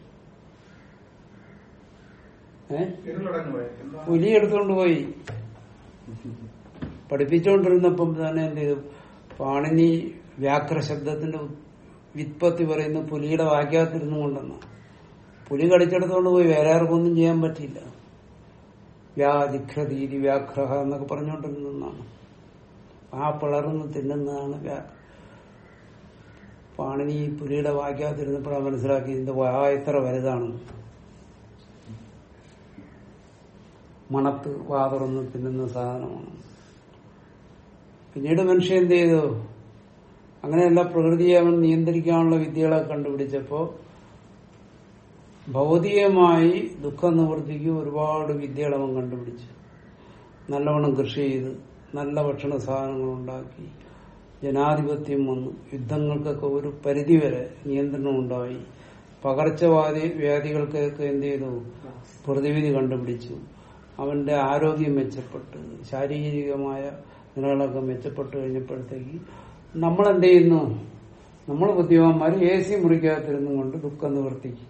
ഏ? പുലി എടുത്തുകൊണ്ട് പോയി. പഠിപ്പിച്ചുകൊണ്ടിരുന്നപ്പം തന്നെ എന്ത് ചെയ്തു? പാണിനി വ്യാഘ്ര ശബ്ദത്തിന്റെ വിത്പത്തി പറയുന്ന പുലിയുടെ വാക്യാത്തിരുന്നു കൊണ്ടെന്ന്. പുലി കടിച്ചെടുത്തോണ്ട് പോയി വേറെ ആർക്കൊന്നും ചെയ്യാൻ പറ്റിയില്ല. വ്യാധിഖ്രീതി വ്യാഘ്രഹ എന്നൊക്കെ പറഞ്ഞുകൊണ്ടിരുന്നതാണ് ആ പിളർന്ന് തിന്നുന്നതാണ് പാണിനി പുലിയുടെ വാക്യാത്തിരുന്നപ്പോഴാണ് മനസ്സിലാക്കി ഇതിന്റെ വാ എത്ര വലുതാണെന്ന് മണത്ത് വാതറന്ന് തിന്നുന്ന സാധനമാണ്. പിന്നീട് മനുഷ്യൻ എന്ത് ചെയ്തു? അങ്ങനെയല്ല പ്രകൃതിയെ അവൻ നിയന്ത്രിക്കാനുള്ള വിദ്യകളെ കണ്ടുപിടിച്ചപ്പോ ഭൗതികമായി ദുഃഖം നിവൃത്തിക്ക് ഒരുപാട് വിദ്യകൾ അവൻ കണ്ടുപിടിച്ചു. നല്ലവണ്ണം കൃഷി ചെയ്ത് നല്ല ഭക്ഷണ സാധനങ്ങൾ ഉണ്ടാക്കി. ജനാധിപത്യം വന്നു. യുദ്ധങ്ങൾക്കൊക്കെ ഒരു പരിധിവരെ നിയന്ത്രണം ഉണ്ടായി. പകർച്ചവാദി വ്യാധികൾക്കൊക്കെ എന്ത് ചെയ്തു? പ്രതിവിധി കണ്ടുപിടിച്ചു. അവന്റെ ആരോഗ്യം മെച്ചപ്പെട്ട്. ശാരീരികമായ നിലകളൊക്കെ മെച്ചപ്പെട്ട് കഴിഞ്ഞപ്പോഴത്തേക്ക് നമ്മൾ എന്ത് ചെയ്യുന്നു? നമ്മൾ ബുദ്ധിമാന്മാർ എ സി മുറിക്കാത്തിരുന്നു കൊണ്ട് ദുഃഖം നിവർത്തിക്കും.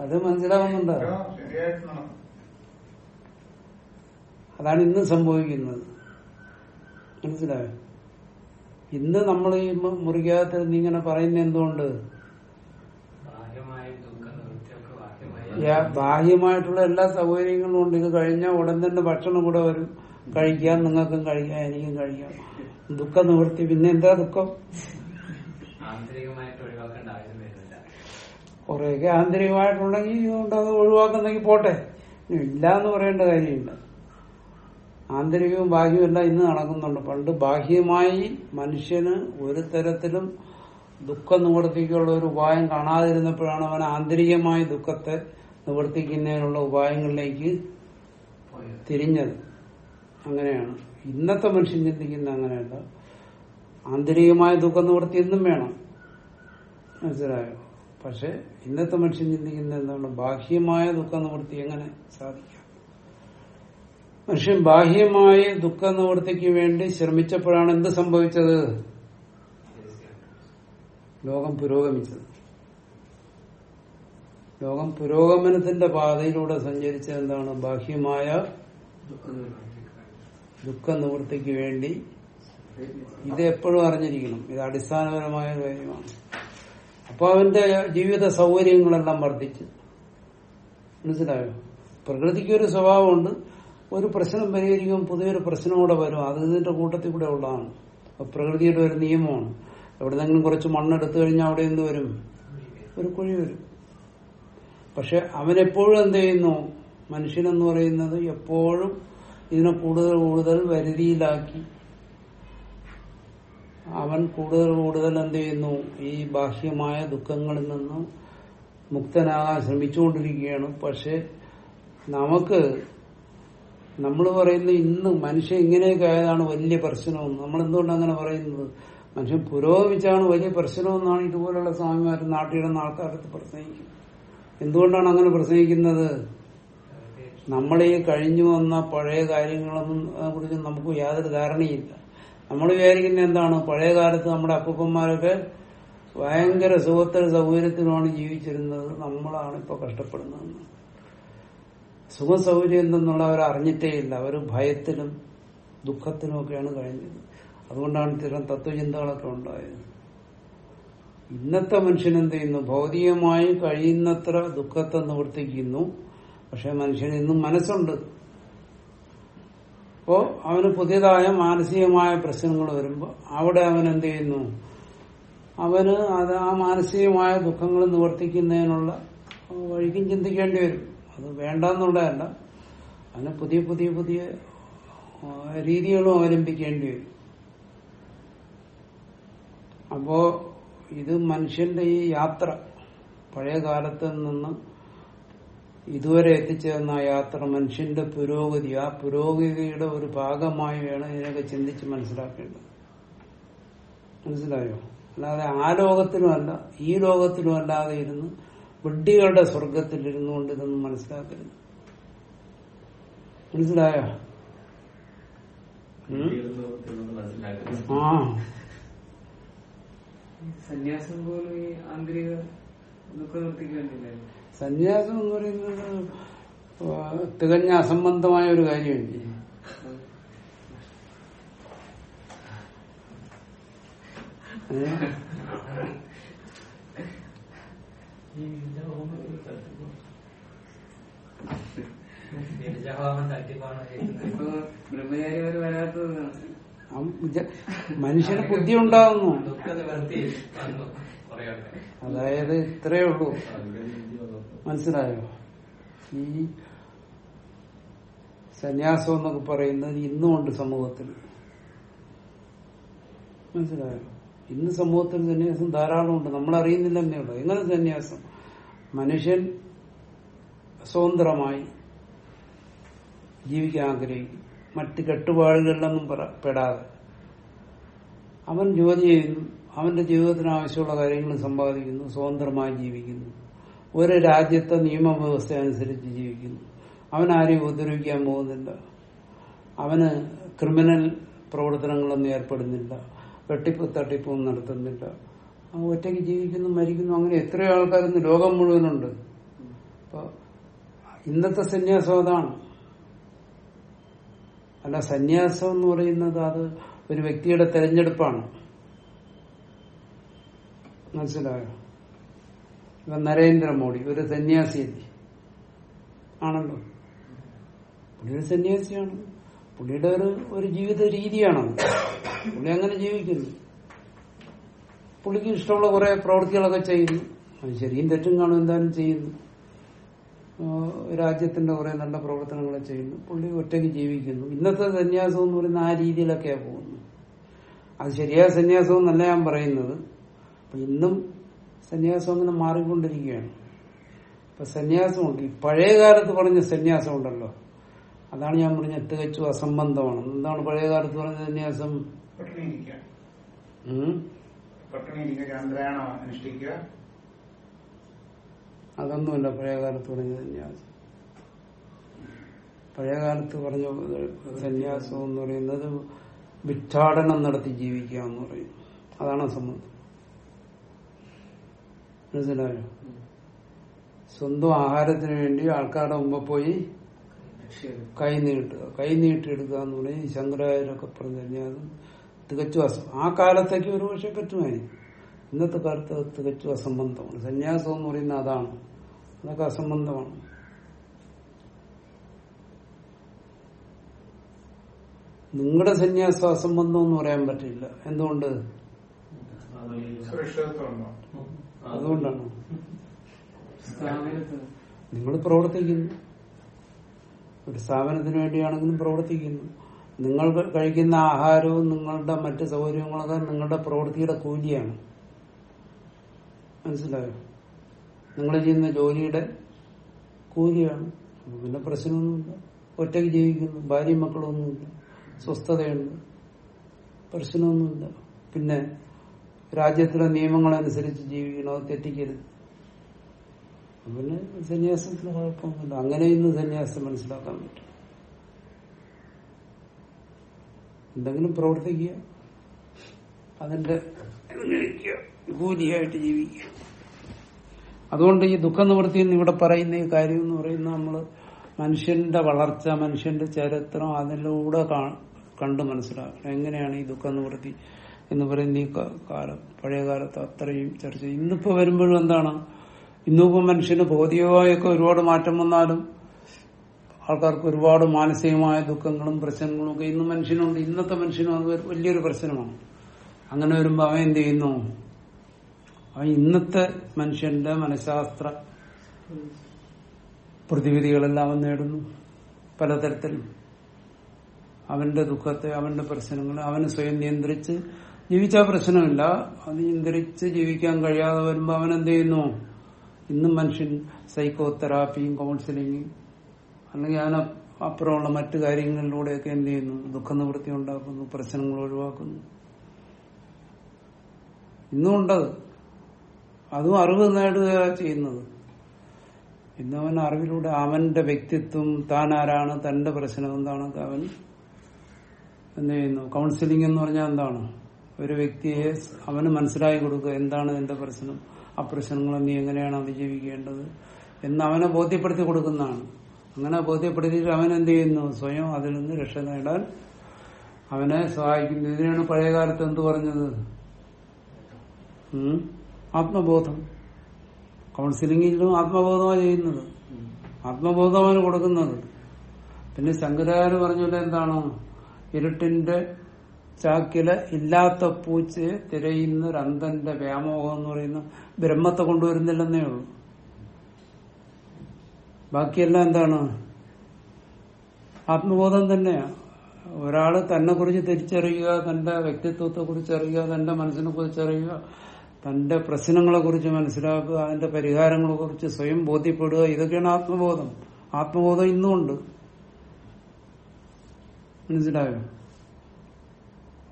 അത് മനസ്സിലാവുന്നുണ്ടോ? അതാണ് ഇന്ന് സംഭവിക്കുന്നത്. മനസ്സിലായോ? ഇന്ന് നമ്മൾ ഈ മുറിക്കകത്തിരുന്ന് ഇങ്ങനെ പറയുന്ന എന്തുകൊണ്ട് ബാഹ്യമായ ദുഃഖ നിവൃത്തിയൊക്കെ ബാഹ്യമായ യാ- ബാഹ്യമായിട്ടുള്ള എല്ലാ സൗകര്യങ്ങളും ഉണ്ട്. ഇത് കഴിഞ്ഞാൽ ഉടൻ തന്നെ ഭക്ഷണം കൂടെ വരും. കഴിക്കാൻ നിങ്ങൾക്കും കഴിക്കാം. എനിക്കും കഴിക്കാം. ദുഃഖ നിവൃത്തി പിന്നെ എന്താ ദുഃഖം? കുറെയൊക്കെ ആന്തരികമായിട്ടുണ്ടെങ്കിൽ ഇതുകൊണ്ട് അത് ഒഴിവാക്കുന്നെങ്കിൽ പോട്ടെ. ഇല്ല എന്ന് പറയേണ്ട കാര്യമില്ല. ആന്തരികവും ബാഹ്യവും എല്ലാം ഇന്ന് നടക്കുന്നുണ്ട്. പണ്ട് ബാഹ്യമായി മനുഷ്യന് ഒരു തരത്തിലും ദുഃഖം നിവർത്തിക്കുള്ള ഒരു ഉപായം കാണാതിരുന്നപ്പോഴാണ് അവൻ ആന്തരികമായി ദുഃഖത്തെ നിവർത്തിക്കുന്നതിനുള്ള ഉപായങ്ങളിലേക്ക് തിരിഞ്ഞത്. അങ്ങനെയാണ്. ഇന്നത്തെ മനുഷ്യൻ ചിന്തിക്കുന്ന അങ്ങനെയല്ല. ആന്തരികമായ ദുഃഖം നിവർത്തി എന്നും വേണം. മനസ്സിലായോ? പക്ഷെ ഇന്നത്തെ മനുഷ്യൻ ചിന്തിക്കുന്ന എന്താണ്? ബാഹ്യമായ ദുഃഖ നിവൃത്തി എങ്ങനെ സാധിക്കാം? മനുഷ്യൻ ബാഹ്യമായ ദുഃഖ നിവൃത്തിക്ക് വേണ്ടി ശ്രമിച്ചപ്പോഴാണ് എന്ത് സംഭവിച്ചത്? ലോകം പുരോഗമിച്ചത്. ലോകം പുരോഗമനത്തിന്റെ പാതയിലൂടെ സഞ്ചരിച്ച എന്താണ്? ബാഹ്യമായ ദുഃഖ നിവൃത്തി നിവൃത്തിക്ക് വേണ്ടി. ഇത് എപ്പോഴും അറിഞ്ഞിരിക്കണം. ഇത് അടിസ്ഥാനപരമായ കാര്യമാണ്. അപ്പൊ അവന്റെ ജീവിത സൗകര്യങ്ങളെല്ലാം വർദ്ധിച്ചു. മനസ്സിലായോ? പ്രകൃതിക്ക് ഒരു സ്വഭാവമുണ്ട്. ഒരു പ്രശ്നം പരിഹരിക്കും പുതിയൊരു പ്രശ്നം കൂടെ വരും. അത് ഇതിന്റെ കൂട്ടത്തിൽ കൂടെ ഉള്ളതാണ്. പ്രകൃതിയുടെ ഒരു നിയമമാണ്. എവിടെന്നെങ്കിലും കുറച്ച് മണ്ണെടുത്തു കഴിഞ്ഞാൽ അവിടെ എന്ത് വരും? ഒരു കുഴി വരും. പക്ഷെ അവനെപ്പോഴും എന്ത് ചെയ്യുന്നു? മനുഷ്യനെന്ന് പറയുന്നത് എപ്പോഴും ഇതിനെ കൂടുതൽ കൂടുതൽ വരുതിയിലാക്കി. അവൻ കൂടുതൽ കൂടുതൽ എന്ത് ചെയ്യുന്നു? ഈ ബാഹ്യമായ ദുഃഖങ്ങളിൽ നിന്നും മുക്തനാകാൻ ശ്രമിച്ചുകൊണ്ടിരിക്കുകയാണ്. പക്ഷെ നമുക്ക് നമ്മൾ പറയുന്ന ഇന്ന് മനുഷ്യൻ ഇങ്ങനെയൊക്കെ ആയതാണ് വലിയ പ്രശ്നമെന്ന്. നമ്മൾ എന്തുകൊണ്ട് അങ്ങനെ പറയുന്നത്? മനുഷ്യൻ പുരോഗമിച്ചാണ് വലിയ പ്രശ്നമെന്നാണ് ഇതുപോലുള്ള സ്വാമിമാർ നാട്ടിലിടുന്ന ആൾക്കാരടുത്ത് പ്രസംഗിക്കുന്നത്. എന്തുകൊണ്ടാണ് അങ്ങനെ പ്രസംഗിക്കുന്നത്? നമ്മൾ ഈ കഴിഞ്ഞു വന്ന പഴയ കാര്യങ്ങളൊന്നും കുറിച്ച് നമുക്ക് യാതൊരു ധാരണയില്ല നമ്മൾ വിചാരിക്കുന്ന എന്താണ്? പഴയ കാലത്ത് നമ്മുടെ അപ്പൂപ്പന്മാരൊക്കെ ഭയങ്കര സുഖത്തിൽ സൗകര്യത്തിലുമാണ് ജീവിച്ചിരുന്നത്. നമ്മളാണ് ഇപ്പൊ കഷ്ടപ്പെടുന്നത് സുഖ സൗകര്യം എന്തെന്നുള്ള അവർ അറിഞ്ഞിട്ടേ ഇല്ല. അവർ ഭയത്തിലും ദുഃഖത്തിലും ഒക്കെയാണ് കഴിഞ്ഞത്. അതുകൊണ്ടാണ് ഇത്തരം തത്വചിന്തകളൊക്കെ ഉണ്ടായത്. ഇന്നത്തെ മനുഷ്യൻ എന്ത് ചെയ്യുന്നു? ഭൗതികമായി കഴിയുന്നത്ര ദുഃഖത്തെ നിവർത്തിക്കുന്നു. പക്ഷെ മനുഷ്യന് ഇന്നും മനസ്സുണ്ട്. അപ്പോ അവന് പുതിയതായ മാനസികമായ പ്രശ്നങ്ങൾ വരുമ്പോൾ അവിടെ അവൻ എന്ത് ചെയ്യുന്നു? അവന് അത് ആ മാനസികമായ ദുഃഖങ്ങൾ നിവർത്തിക്കുന്നതിനുള്ള വഴിക്കും ചിന്തിക്കേണ്ടി വരും. അത് വേണ്ടെന്നുള്ളതല്ല. അതിന് പുതിയ പുതിയ പുതിയ രീതികളും അവലംബിക്കേണ്ടി വരും. അപ്പോ ഇത് മനുഷ്യന്റെ ഈ യാത്ര പഴയ കാലത്ത് നിന്ന് ഇതുവരെ എത്തിച്ചേർന്ന ആ യാത്ര മനുഷ്യന്റെ പുരോഗതി ആ പുരോഗതിയുടെ ഒരു ഭാഗമായി വേണം ഇതിനൊക്കെ ചിന്തിച്ച് മനസ്സിലാക്കേണ്ടത്. മനസ്സിലായോ? അല്ലാതെ ആ ലോകത്തിലുമല്ല ഈ ലോകത്തിലും അല്ലാതെ ഇരുന്ന് വിഡ്ഢികളുടെ സ്വർഗത്തിലിരുന്നു കൊണ്ട് ഇതൊന്നും മനസ്സിലാക്കരുത്. മനസ്സിലായോ? ആ. സന്യാസം പോലും ഈ ആന്തരിക ദുഃഖം നിർത്തിക്കേണ്ടില്ല? വേണ്ടിയില്ലേ സന്യാസം എന്ന് പറയുന്നത് തികഞ്ഞ അസംബന്ധമായ ഒരു കാര്യമല്ലേ ബ്രഹ്മചാരി ബീജഭാവം തട്ടിപ്പാണ് മനുഷ്യന് ബുദ്ധി കുറെയൊക്കെ അതായത് ഇത്രയേ ഉള്ളൂ. മനസ്സിലായോ? ഈ സന്യാസം എന്നൊക്കെ പറയുന്നത് ഇന്നുമുണ്ട് സമൂഹത്തിൽ. മനസ്സിലായോ? ഇന്ന് സമൂഹത്തിൽ സന്യാസം ധാരാളമുണ്ട് നമ്മൾ അറിയുന്നില്ല എന്നേ ഉള്ളൂ. എങ്ങനെ സന്യാസം? മനുഷ്യൻ സ്വതന്ത്രമായി ജീവിക്കാൻ ആഗ്രഹിക്കും മറ്റ് കെട്ടുപാടുകളിലൊന്നും പെട- പെടാതെ. അവൻ ജോലി ചെയ്യുന്നു. അവന്റെ ജീവിതത്തിന് ആവശ്യമുള്ള കാര്യങ്ങൾ സമ്പാദിക്കുന്നു. സ്വതന്ത്രമായി ജീവിക്കുന്നു. ഒരു രാജ്യത്തെ നിയമവ്യവസ്ഥ അനുസരിച്ച് ജീവിക്കുന്നു. അവൻ ആരെയും ഉപദ്രവിക്കാൻ പോകുന്നില്ല. അവന് ക്രിമിനൽ പ്രവർത്തനങ്ങളൊന്നും ഏർപ്പെടുന്നില്ല. വെട്ടിപ്പ് തട്ടിപ്പും നടത്തുന്നില്ല. ഒറ്റയ്ക്ക് ജീവിക്കുന്നു മരിക്കുന്നു അങ്ങനെ എത്രയോ ആൾക്കാരൊന്നും ലോകം മുഴുവനുണ്ട്. അപ്പൊ ഇന്നത്തെ സന്യാസം അതാണ്. അല്ല സന്യാസം എന്ന് പറയുന്നത് അത് ഒരു വ്യക്തിയുടെ തെരഞ്ഞെടുപ്പാണ്. മനസ്സിലായോ? ഇപ്പൊ നരേന്ദ്രമോദി ഒരു സന്യാസി ആണല്ലോ? പുള്ളി സന്യാസിയാണ്. പുള്ളിയുടെ ഒരു ഒരു ജീവിത രീതിയാണത്. പുള്ളി അങ്ങനെ ജീവിക്കുന്നു. പുള്ളിക്ക് ഇഷ്ടമുള്ള കുറെ പ്രവൃത്തികളൊക്കെ ചെയ്യുന്നു. അത് ശരിയും തെറ്റും കാണും എന്തായാലും ചെയ്യുന്നു. രാജ്യത്തിന്റെ കുറെ നല്ല പ്രവർത്തനങ്ങൾ ചെയ്യുന്നു. പുള്ളി ഒറ്റയ്ക്ക് ജീവിക്കുന്നു. ഇന്നത്തെ സന്യാസം എന്ന് പറയുന്ന ആ രീതിയിലൊക്കെയാണ് പോകുന്നു അത് ശരിയായ സന്യാസം എന്നല്ല ഞാൻ പറയുന്നത്. അപ്പൊ ഇന്നും സന്യാസം അങ്ങനെ മാറിക്കൊണ്ടിരിക്കുകയാണ്. ഇപ്പൊ സന്യാസമുണ്ട്. ഈ പഴയ കാലത്ത് പറഞ്ഞ സന്യാസം ഉണ്ടല്ലോ. അതാണ് ഞാൻ പറഞ്ഞ തികച്ചും അസംബന്ധമാണ്. എന്താണ് പഴയ കാലത്ത് പറഞ്ഞ സന്യാസം? പട്ടിണി അതൊന്നുമല്ല പഴയകാലത്ത് പറഞ്ഞ സന്യാസം. പഴയകാലത്ത് പറഞ്ഞ സന്യാസം എന്ന് പറയുന്നത് ഭിക്ഷാടനം നടത്തി ജീവിക്കുക എന്ന് പറയും അതാണ് സംബന്ധം മനസ്സിലായോ? സ്വന്തം ആഹാരത്തിന് വേണ്ടി ആൾക്കാരുടെ മുമ്പ് പോയി കൈ നീട്ടുക. കൈ നീട്ടിയെടുക്കുക എന്ന് ഈ ശങ്കരാചാര്യൊക്കെ പറഞ്ഞു കഴിഞ്ഞാൽ തികച്ചും ആ കാലത്തേക്ക് ഒരു പക്ഷെ പറ്റുമായിരിക്കും. ഇന്നത്തെ കാലത്ത് തികച്ചും അസംബന്ധമാണ്. സന്യാസം എന്ന് പറയുന്നത് അതാണ്. അതൊക്കെ അസംബന്ധമാണ്. നിങ്ങളുടെ സന്യാസ അസംബന്ധം എന്ന് പറയാൻ പറ്റില്ല. എന്തുകൊണ്ട്? അതുകൊണ്ടാണ്. നിങ്ങൾ പ്രവർത്തിക്കുന്നു. ഒരു സ്ഥാപനത്തിന് വേണ്ടിയാണെങ്കിലും പ്രവർത്തിക്കുന്നു. നിങ്ങൾ കഴിക്കുന്ന ആഹാരവും നിങ്ങളുടെ മറ്റ് സൗകര്യങ്ങളൊക്കെ നിങ്ങളുടെ പ്രവൃത്തിയുടെ കൂലിയാണ്. മനസ്സിലായോ? നിങ്ങൾ ചെയ്യുന്ന ജോലിയുടെ കൂലിയാണ്. പിന്നെ പ്രശ്നമൊന്നുമില്ല. ഒറ്റയ്ക്ക് ജീവിക്കുന്നു. ഭാര്യയും മക്കളൊന്നുമില്ല. സ്വസ്ഥതയുണ്ട്. പ്രശ്നമൊന്നുമില്ല. പിന്നെ രാജ്യത്തിലെ നിയമങ്ങളനുസരിച്ച് ജീവിക്കണം. അത് തെറ്റിക്കരുത്. പിന്നെ സന്യാസത്തിന് കുഴപ്പമൊന്നുമില്ല. അങ്ങനെ ഇന്ന് സന്യാസം മനസ്സിലാക്കാൻ പറ്റും. എന്തെങ്കിലും പ്രവർത്തിക്കുക. അതിന്റെ ഭൂതിയായിട്ട് ജീവിക്കുക. അതുകൊണ്ട് ഈ ദുഃഖ നിവൃത്തി എന്ന് ഇവിടെ പറയുന്ന ഈ കാര്യം എന്ന് പറയുന്ന നമ്മൾ മനുഷ്യന്റെ വളർച്ച മനുഷ്യന്റെ ചരിത്രം അതിലൂടെ കണ്ടു മനസ്സിലാക്കണം. എങ്ങനെയാണ് ഈ ദുഃഖ നിവൃത്തി എന്ന് പറയുന്ന ഈ കാലം പഴയ കാലത്ത് അത്രയും ചർച്ച. ഇന്നിപ്പോ വരുമ്പോഴും എന്താണ്? ഇന്നിപ്പോ മനുഷ്യന് ഭൗതികമായൊക്കെ ഒരുപാട് മാറ്റം വന്നാലും ആൾക്കാർക്ക് ഒരുപാട് മാനസികമായ ദുഃഖങ്ങളും പ്രശ്നങ്ങളും ഒക്കെ ഇന്ന് മനുഷ്യനുണ്ട്. ഇന്നത്തെ മനുഷ്യനും അത് വലിയൊരു പ്രശ്നമാണ്. അങ്ങനെ വരുമ്പോ അവൻ എന്ത് ചെയ്യുന്നു? അവൻ ഇന്നത്തെ മനുഷ്യന്റെ മനഃശാസ്ത്ര പ്രതിവിധികളെല്ലാം അവൻ നേടുന്നു. പലതരത്തിൽ അവന്റെ ദുഃഖത്തെ അവന്റെ പ്രശ്നങ്ങളെ അവന് സ്വയം നിയന്ത്രിച്ച് ജീവിച്ചാൽ പ്രശ്നമില്ല. അത് നിയന്ത്രിച്ച് ജീവിക്കാൻ കഴിയാതെ വരുമ്പോൾ അവൻ എന്ത് ചെയ്യുന്നു? ഇന്നും മനുഷ്യൻ സൈക്കോ തെറാപ്പിയും കൗൺസിലിങ്ങും അല്ലെങ്കിൽ അതിന് അപ്പുറമുള്ള മറ്റു കാര്യങ്ങളിലൂടെയൊക്കെ എന്ത് ചെയ്യുന്നു? ദുഃഖ നിവൃത്തി ഉണ്ടാക്കുന്നു പ്രശ്നങ്ങൾ ഒഴിവാക്കുന്നു. ഇന്നും ഉണ്ടത് അതും അറിവ് നേടുക ചെയ്യുന്നത്. ഇന്ന് അവൻ അറിവിലൂടെ അവന്റെ വ്യക്തിത്വം താൻ ആരാണ് തന്റെ പ്രശ്നം എന്താണൊക്കെ അവൻ എന്ത് ചെയ്യുന്നു? കൗൺസിലിംഗ് എന്ന് പറഞ്ഞാൽ എന്താണ്? ഒരു വ്യക്തിയെ അവന് മനസ്സിലാക്കി കൊടുക്കുക എന്താണ് എന്റെ പ്രശ്നം? ആ പ്രശ്നങ്ങൾ നീ എങ്ങനെയാണ് അതിജീവിക്കേണ്ടത്? എന്ന് അവനെ ബോധ്യപ്പെടുത്തി കൊടുക്കുന്നതാണ്. അങ്ങനെ ബോധ്യപ്പെടുത്തിയിട്ട് അവൻ എന്ത് ചെയ്യുന്നു? സ്വയം അതിൽ നിന്ന് രക്ഷ നേടാൻ അവനെ സഹായിക്കുന്നു. ഇതിനാണ് പഴയകാലത്ത് എന്ത് പറഞ്ഞത്? ആത്മബോധം. കൗൺസിലിംഗിലും ആത്മബോധമാണ് ചെയ്യുന്നത്. ആത്മബോധമാണ് കൊടുക്കുന്നത്. പിന്നെ ശങ്കരാചാര്യ പറഞ്ഞില്ല എന്താണ്? ഇരുട്ടിന്റെ ചാക്കില ഇല്ലാത്ത പൂച്ചയെ തിരയുന്ന ഒരു അന്ധന്റെ വ്യാമോഹം എന്ന് പറയുന്ന ബ്രഹ്മത്തെ കൊണ്ടുവരുന്നില്ലെന്നേ ഉള്ളൂ. ബാക്കിയെല്ലാം എന്താണ്? ആത്മബോധം തന്നെയാ. ഒരാൾ തന്നെ കുറിച്ച് തിരിച്ചറിയുക തന്റെ വ്യക്തിത്വത്തെ കുറിച്ച് അറിയുക തന്റെ മനസ്സിനെ കുറിച്ച് അറിയുക തന്റെ പ്രശ്നങ്ങളെ കുറിച്ച് മനസ്സിലാക്കുക അതിന്റെ പരിഹാരങ്ങളെ കുറിച്ച് സ്വയം ബോധ്യപ്പെടുക ഇതൊക്കെയാണ് ആത്മബോധം. ആത്മബോധം ഇന്നുമുണ്ട്. മനസ്സിലായോ?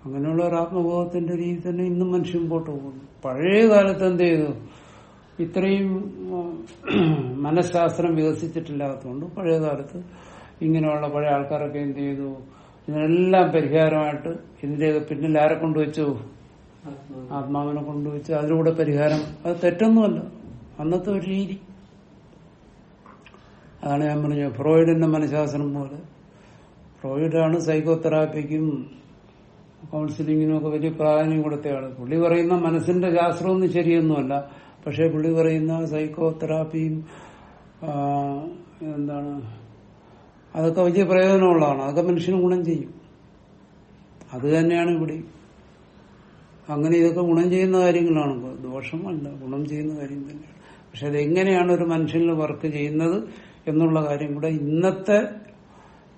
അങ്ങനെയുള്ള ഒരു ആത്മബോധത്തിന്റെ രീതി തന്നെ ഇന്നും മനുഷ്യൻ മുമ്പോട്ട് പോകുന്നു. പഴയ കാലത്ത് എന്ത് ചെയ്തു? ഇത്രയും മനഃശാസ്ത്രം വികസിച്ചിട്ടില്ലാത്തതുകൊണ്ട് പഴയ കാലത്ത് ഇങ്ങനെയുള്ള പഴയ ആൾക്കാരൊക്കെ എന്ത് ചെയ്തു? ഇതിനെല്ലാം പരിഹാരമായിട്ട് ഇതിന്റെയൊക്കെ പിന്നിൽ ആരെ കൊണ്ടുവച്ചു? ആത്മാവിനെ. കൊണ്ടുവച്ച് അതിലൂടെ പരിഹാരം. അത് തെറ്റൊന്നുമല്ല. അന്നത്തെ ഒരു രീതി. അതാണ് ഞാൻ പറഞ്ഞത്. ഫ്രോയിഡിന്റെ മനഃശാസ്ത്രം പോലെ. ഫ്രോയിഡാണ് സൈക്കോതെറാപ്പിക്കും കൗൺസിലിങ്ങിനും ഒക്കെ വലിയ പ്രാധാന്യം കൊടുത്തയാൾ പുള്ളി പറയുന്ന മനസ്സിന്റെ ശാസ്ത്രമൊന്നും ശരിയൊന്നുമല്ല. പക്ഷെ പുള്ളി പറയുന്ന സൈക്കോ തെറാപ്പിയും എന്താണ് അതൊക്കെ വലിയ പ്രയോജനമുള്ളതാണ്. അതൊക്കെ മനുഷ്യന് ഗുണം ചെയ്യും. അത് തന്നെയാണ് ഇവിടെ. അങ്ങനെ ഇതൊക്കെ ഗുണം ചെയ്യുന്ന കാര്യങ്ങളാണ്. ദോഷമല്ല ഗുണം ചെയ്യുന്ന കാര്യം തന്നെയാണ് പക്ഷെ അതെങ്ങനെയാണ് ഒരു മനുഷ്യനിൽ വർക്ക് ചെയ്യുന്നത് എന്നുള്ള കാര്യം കൂടെ ഇന്നത്തെ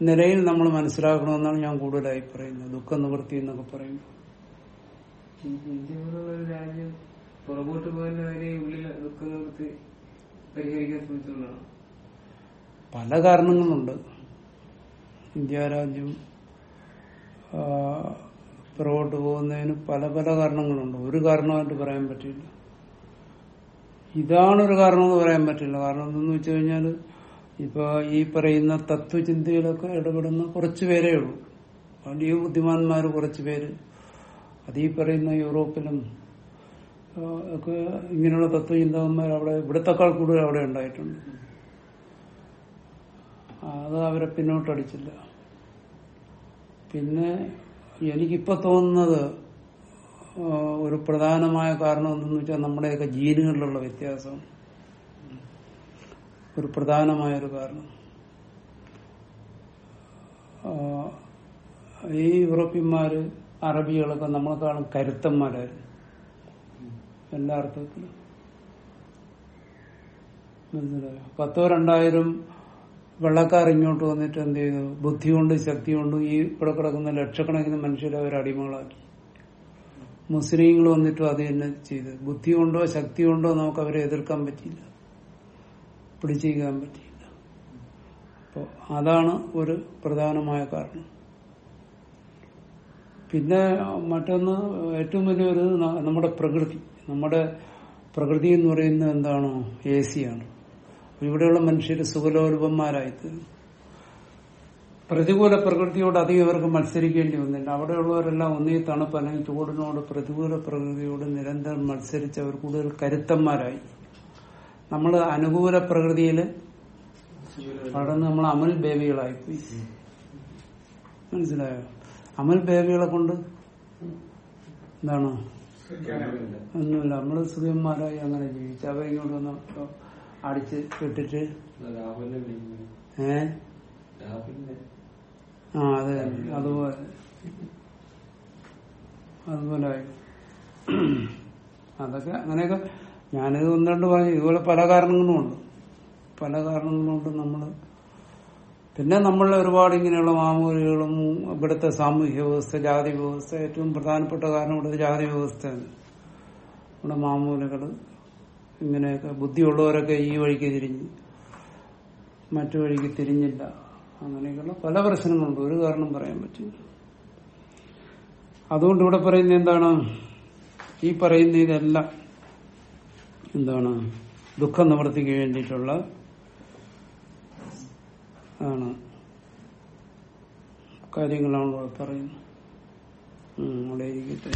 നിലയിൽ നമ്മൾ മനസ്സിലാക്കണമെന്നാണ് ഞാൻ കൂടുതലായി പറയുന്നത് ദുഃഖ നിവൃത്തി എന്നൊക്കെ പറയുന്നു ഇന്ത്യ പോലുള്ള രാജ്യം പുറകോട്ട് പോയതിന്റെ കാര്യം ഉള്ളിൽ ദുഃഖ നിവൃത്തി പരിഹരിക്കാൻ ശ്രമിച്ചുകൊണ്ടാണ്. പല കാരണങ്ങളുണ്ട്. ഇന്ത്യ രാജ്യം പുറകോട്ട് പോകുന്നതിന് പല പല കാരണങ്ങളുണ്ട്. ഒരു കാരണമായിട്ട് പറയാൻ പറ്റില്ല ഇതാണ് ഇതാണൊരു കാരണമെന്ന് പറയാൻ പറ്റില്ല. കാരണം എന്തെന്ന് വെച്ച് കഴിഞ്ഞാൽ ഇപ്പൊ ഈ പറയുന്ന തത്വചിന്തയിലൊക്കെ ഇടപെടുന്ന കുറച്ചു പേരേ ഉള്ളൂ. വലിയ ബുദ്ധിമാന്മാർ കുറച്ചു പേര്. അത് ഈ പറയുന്ന യൂറോപ്പിലും ഒക്കെ ഇങ്ങനെയുള്ള തത്വചിന്തകന്മാർ അവിടെ ഇവിടത്തെക്കാൾ കൂടുതൽ അവിടെ ഉണ്ടായിട്ടുണ്ട്. അത് അവരെ പിന്നോട്ടടിച്ചില്ല. പിന്നെ എനിക്കിപ്പോ തോന്നുന്നത് ഒരു പ്രധാനമായ കാരണം എന്തെന്ന് വെച്ചാൽ നമ്മുടെയൊക്കെ ജീനുകളിലുള്ള വ്യത്യാസം. ഒരു പ്രധാനമായ ഒരു കാരണം ഈ യൂറോപ്യന്മാര് അറബികളൊക്കെ നമ്മളെക്കാളും കരുത്തന്മാരായിരുന്നു. എല്ലാ അർത്ഥത്തിലും പത്തോ രണ്ടായിരം വെള്ളക്കാർ ഇങ്ങോട്ട് വന്നിട്ട് എന്ത് ചെയ്തു? ബുദ്ധി കൊണ്ട് ശക്തി കൊണ്ടും ഈ ഇവിടെ കിടക്കുന്ന ലക്ഷക്കണക്കിന് മനുഷ്യരെ അവർ അടിമകളാക്കി. മുസ്ലിങ്ങൾ വന്നിട്ടും അത് തന്നെ ചെയ്ത്. ബുദ്ധി കൊണ്ടോ ശക്തി കൊണ്ടോ നമുക്ക് അവരെ എതിർക്കാൻ പറ്റിയില്ല. പിടിച്ചിരിക്കാൻ പറ്റിയില്ല. അപ്പോൾ അതാണ് ഒരു പ്രധാനമായ കാരണം. പിന്നെ മറ്റൊന്ന് ഏറ്റവും വലിയൊരു നമ്മുടെ പ്രകൃതി. നമ്മുടെ പ്രകൃതി എന്ന് പറയുന്നത് എന്താണോ? എ സിയാണ് ഇവിടെയുള്ള മനുഷ്യർ സുഖലോലുപന്മാരായിത്തീരും പ്രതികൂല പ്രകൃതിയോട് അധികം ഇവർക്ക് മത്സരിക്കേണ്ടി വന്നില്ല. അവിടെയുള്ളവരെല്ലാം ഒന്നീ തണുപ്പ് അല്ലെങ്കിൽ ചൂടിനോട് പ്രതികൂല പ്രകൃതിയോട് നിരന്തരം മത്സരിച്ച് അവർ കൂടുതൽ കരുത്തന്മാരായി. നമ്മൾ അനുകൂല പ്രകൃതിയിൽ പടർന്ന് നമ്മൾ അമൽ ബേബികളായിപ്പോയി മനസ്സിലായോ? അമൽ ബേബികളെ കൊണ്ട് എന്താണ്? ഒന്നുമില്ല. നമ്മൾ സുഖന്മാരായി അങ്ങനെ ജീവിച്ചു. അവരിങ്ങോട്ട് വന്ന് അടിച്ച് വിട്ടിട്ട് ഏ? ആ അതെ. അതുപോലെ. അതുപോലെ അതൊക്കെ അങ്ങനെയൊക്കെ ഞാനിത് ഒന്ന് രണ്ട് പറഞ്ഞു ഇതുപോലെ പല കാരണങ്ങളും ഉണ്ട്. പല കാരണങ്ങളുണ്ട് നമ്മൾ പിന്നെ നമ്മൾ ഒരുപാട് ഇങ്ങനെയുള്ള മാമൂലികളും ഇവിടുത്തെ സാമൂഹ്യ വ്യവസ്ഥ ജാതി വ്യവസ്ഥ ഏറ്റവും പ്രധാനപ്പെട്ട കാരണം ഇവിടുത്തെ ജാതി വ്യവസ്ഥയാണ്. നമ്മുടെ മാമൂലുകൾ ഇങ്ങനെയൊക്കെ ബുദ്ധിയുള്ളവരൊക്കെ ഈ വഴിക്ക് തിരിഞ്ഞ് മറ്റു വഴിക്ക് തിരിഞ്ഞില്ല. അങ്ങനെയൊക്കെയുള്ള പല പ്രശ്നങ്ങളുണ്ട്. ഒരു കാരണം പറയാൻ പറ്റില്ല. അതുകൊണ്ട് ഇവിടെ പറയുന്നത് എന്താണ്? ഈ പറയുന്ന ഇതെല്ലാം എന്താണ്? ദുഃഖം നിവർത്തിക്ക് വേണ്ടിയിട്ടുള്ള ആണ് കാര്യങ്ങളാണ് ഇവിടെ പറയുന്നത്. അവിടെ ഇരിക്കട്ടെ.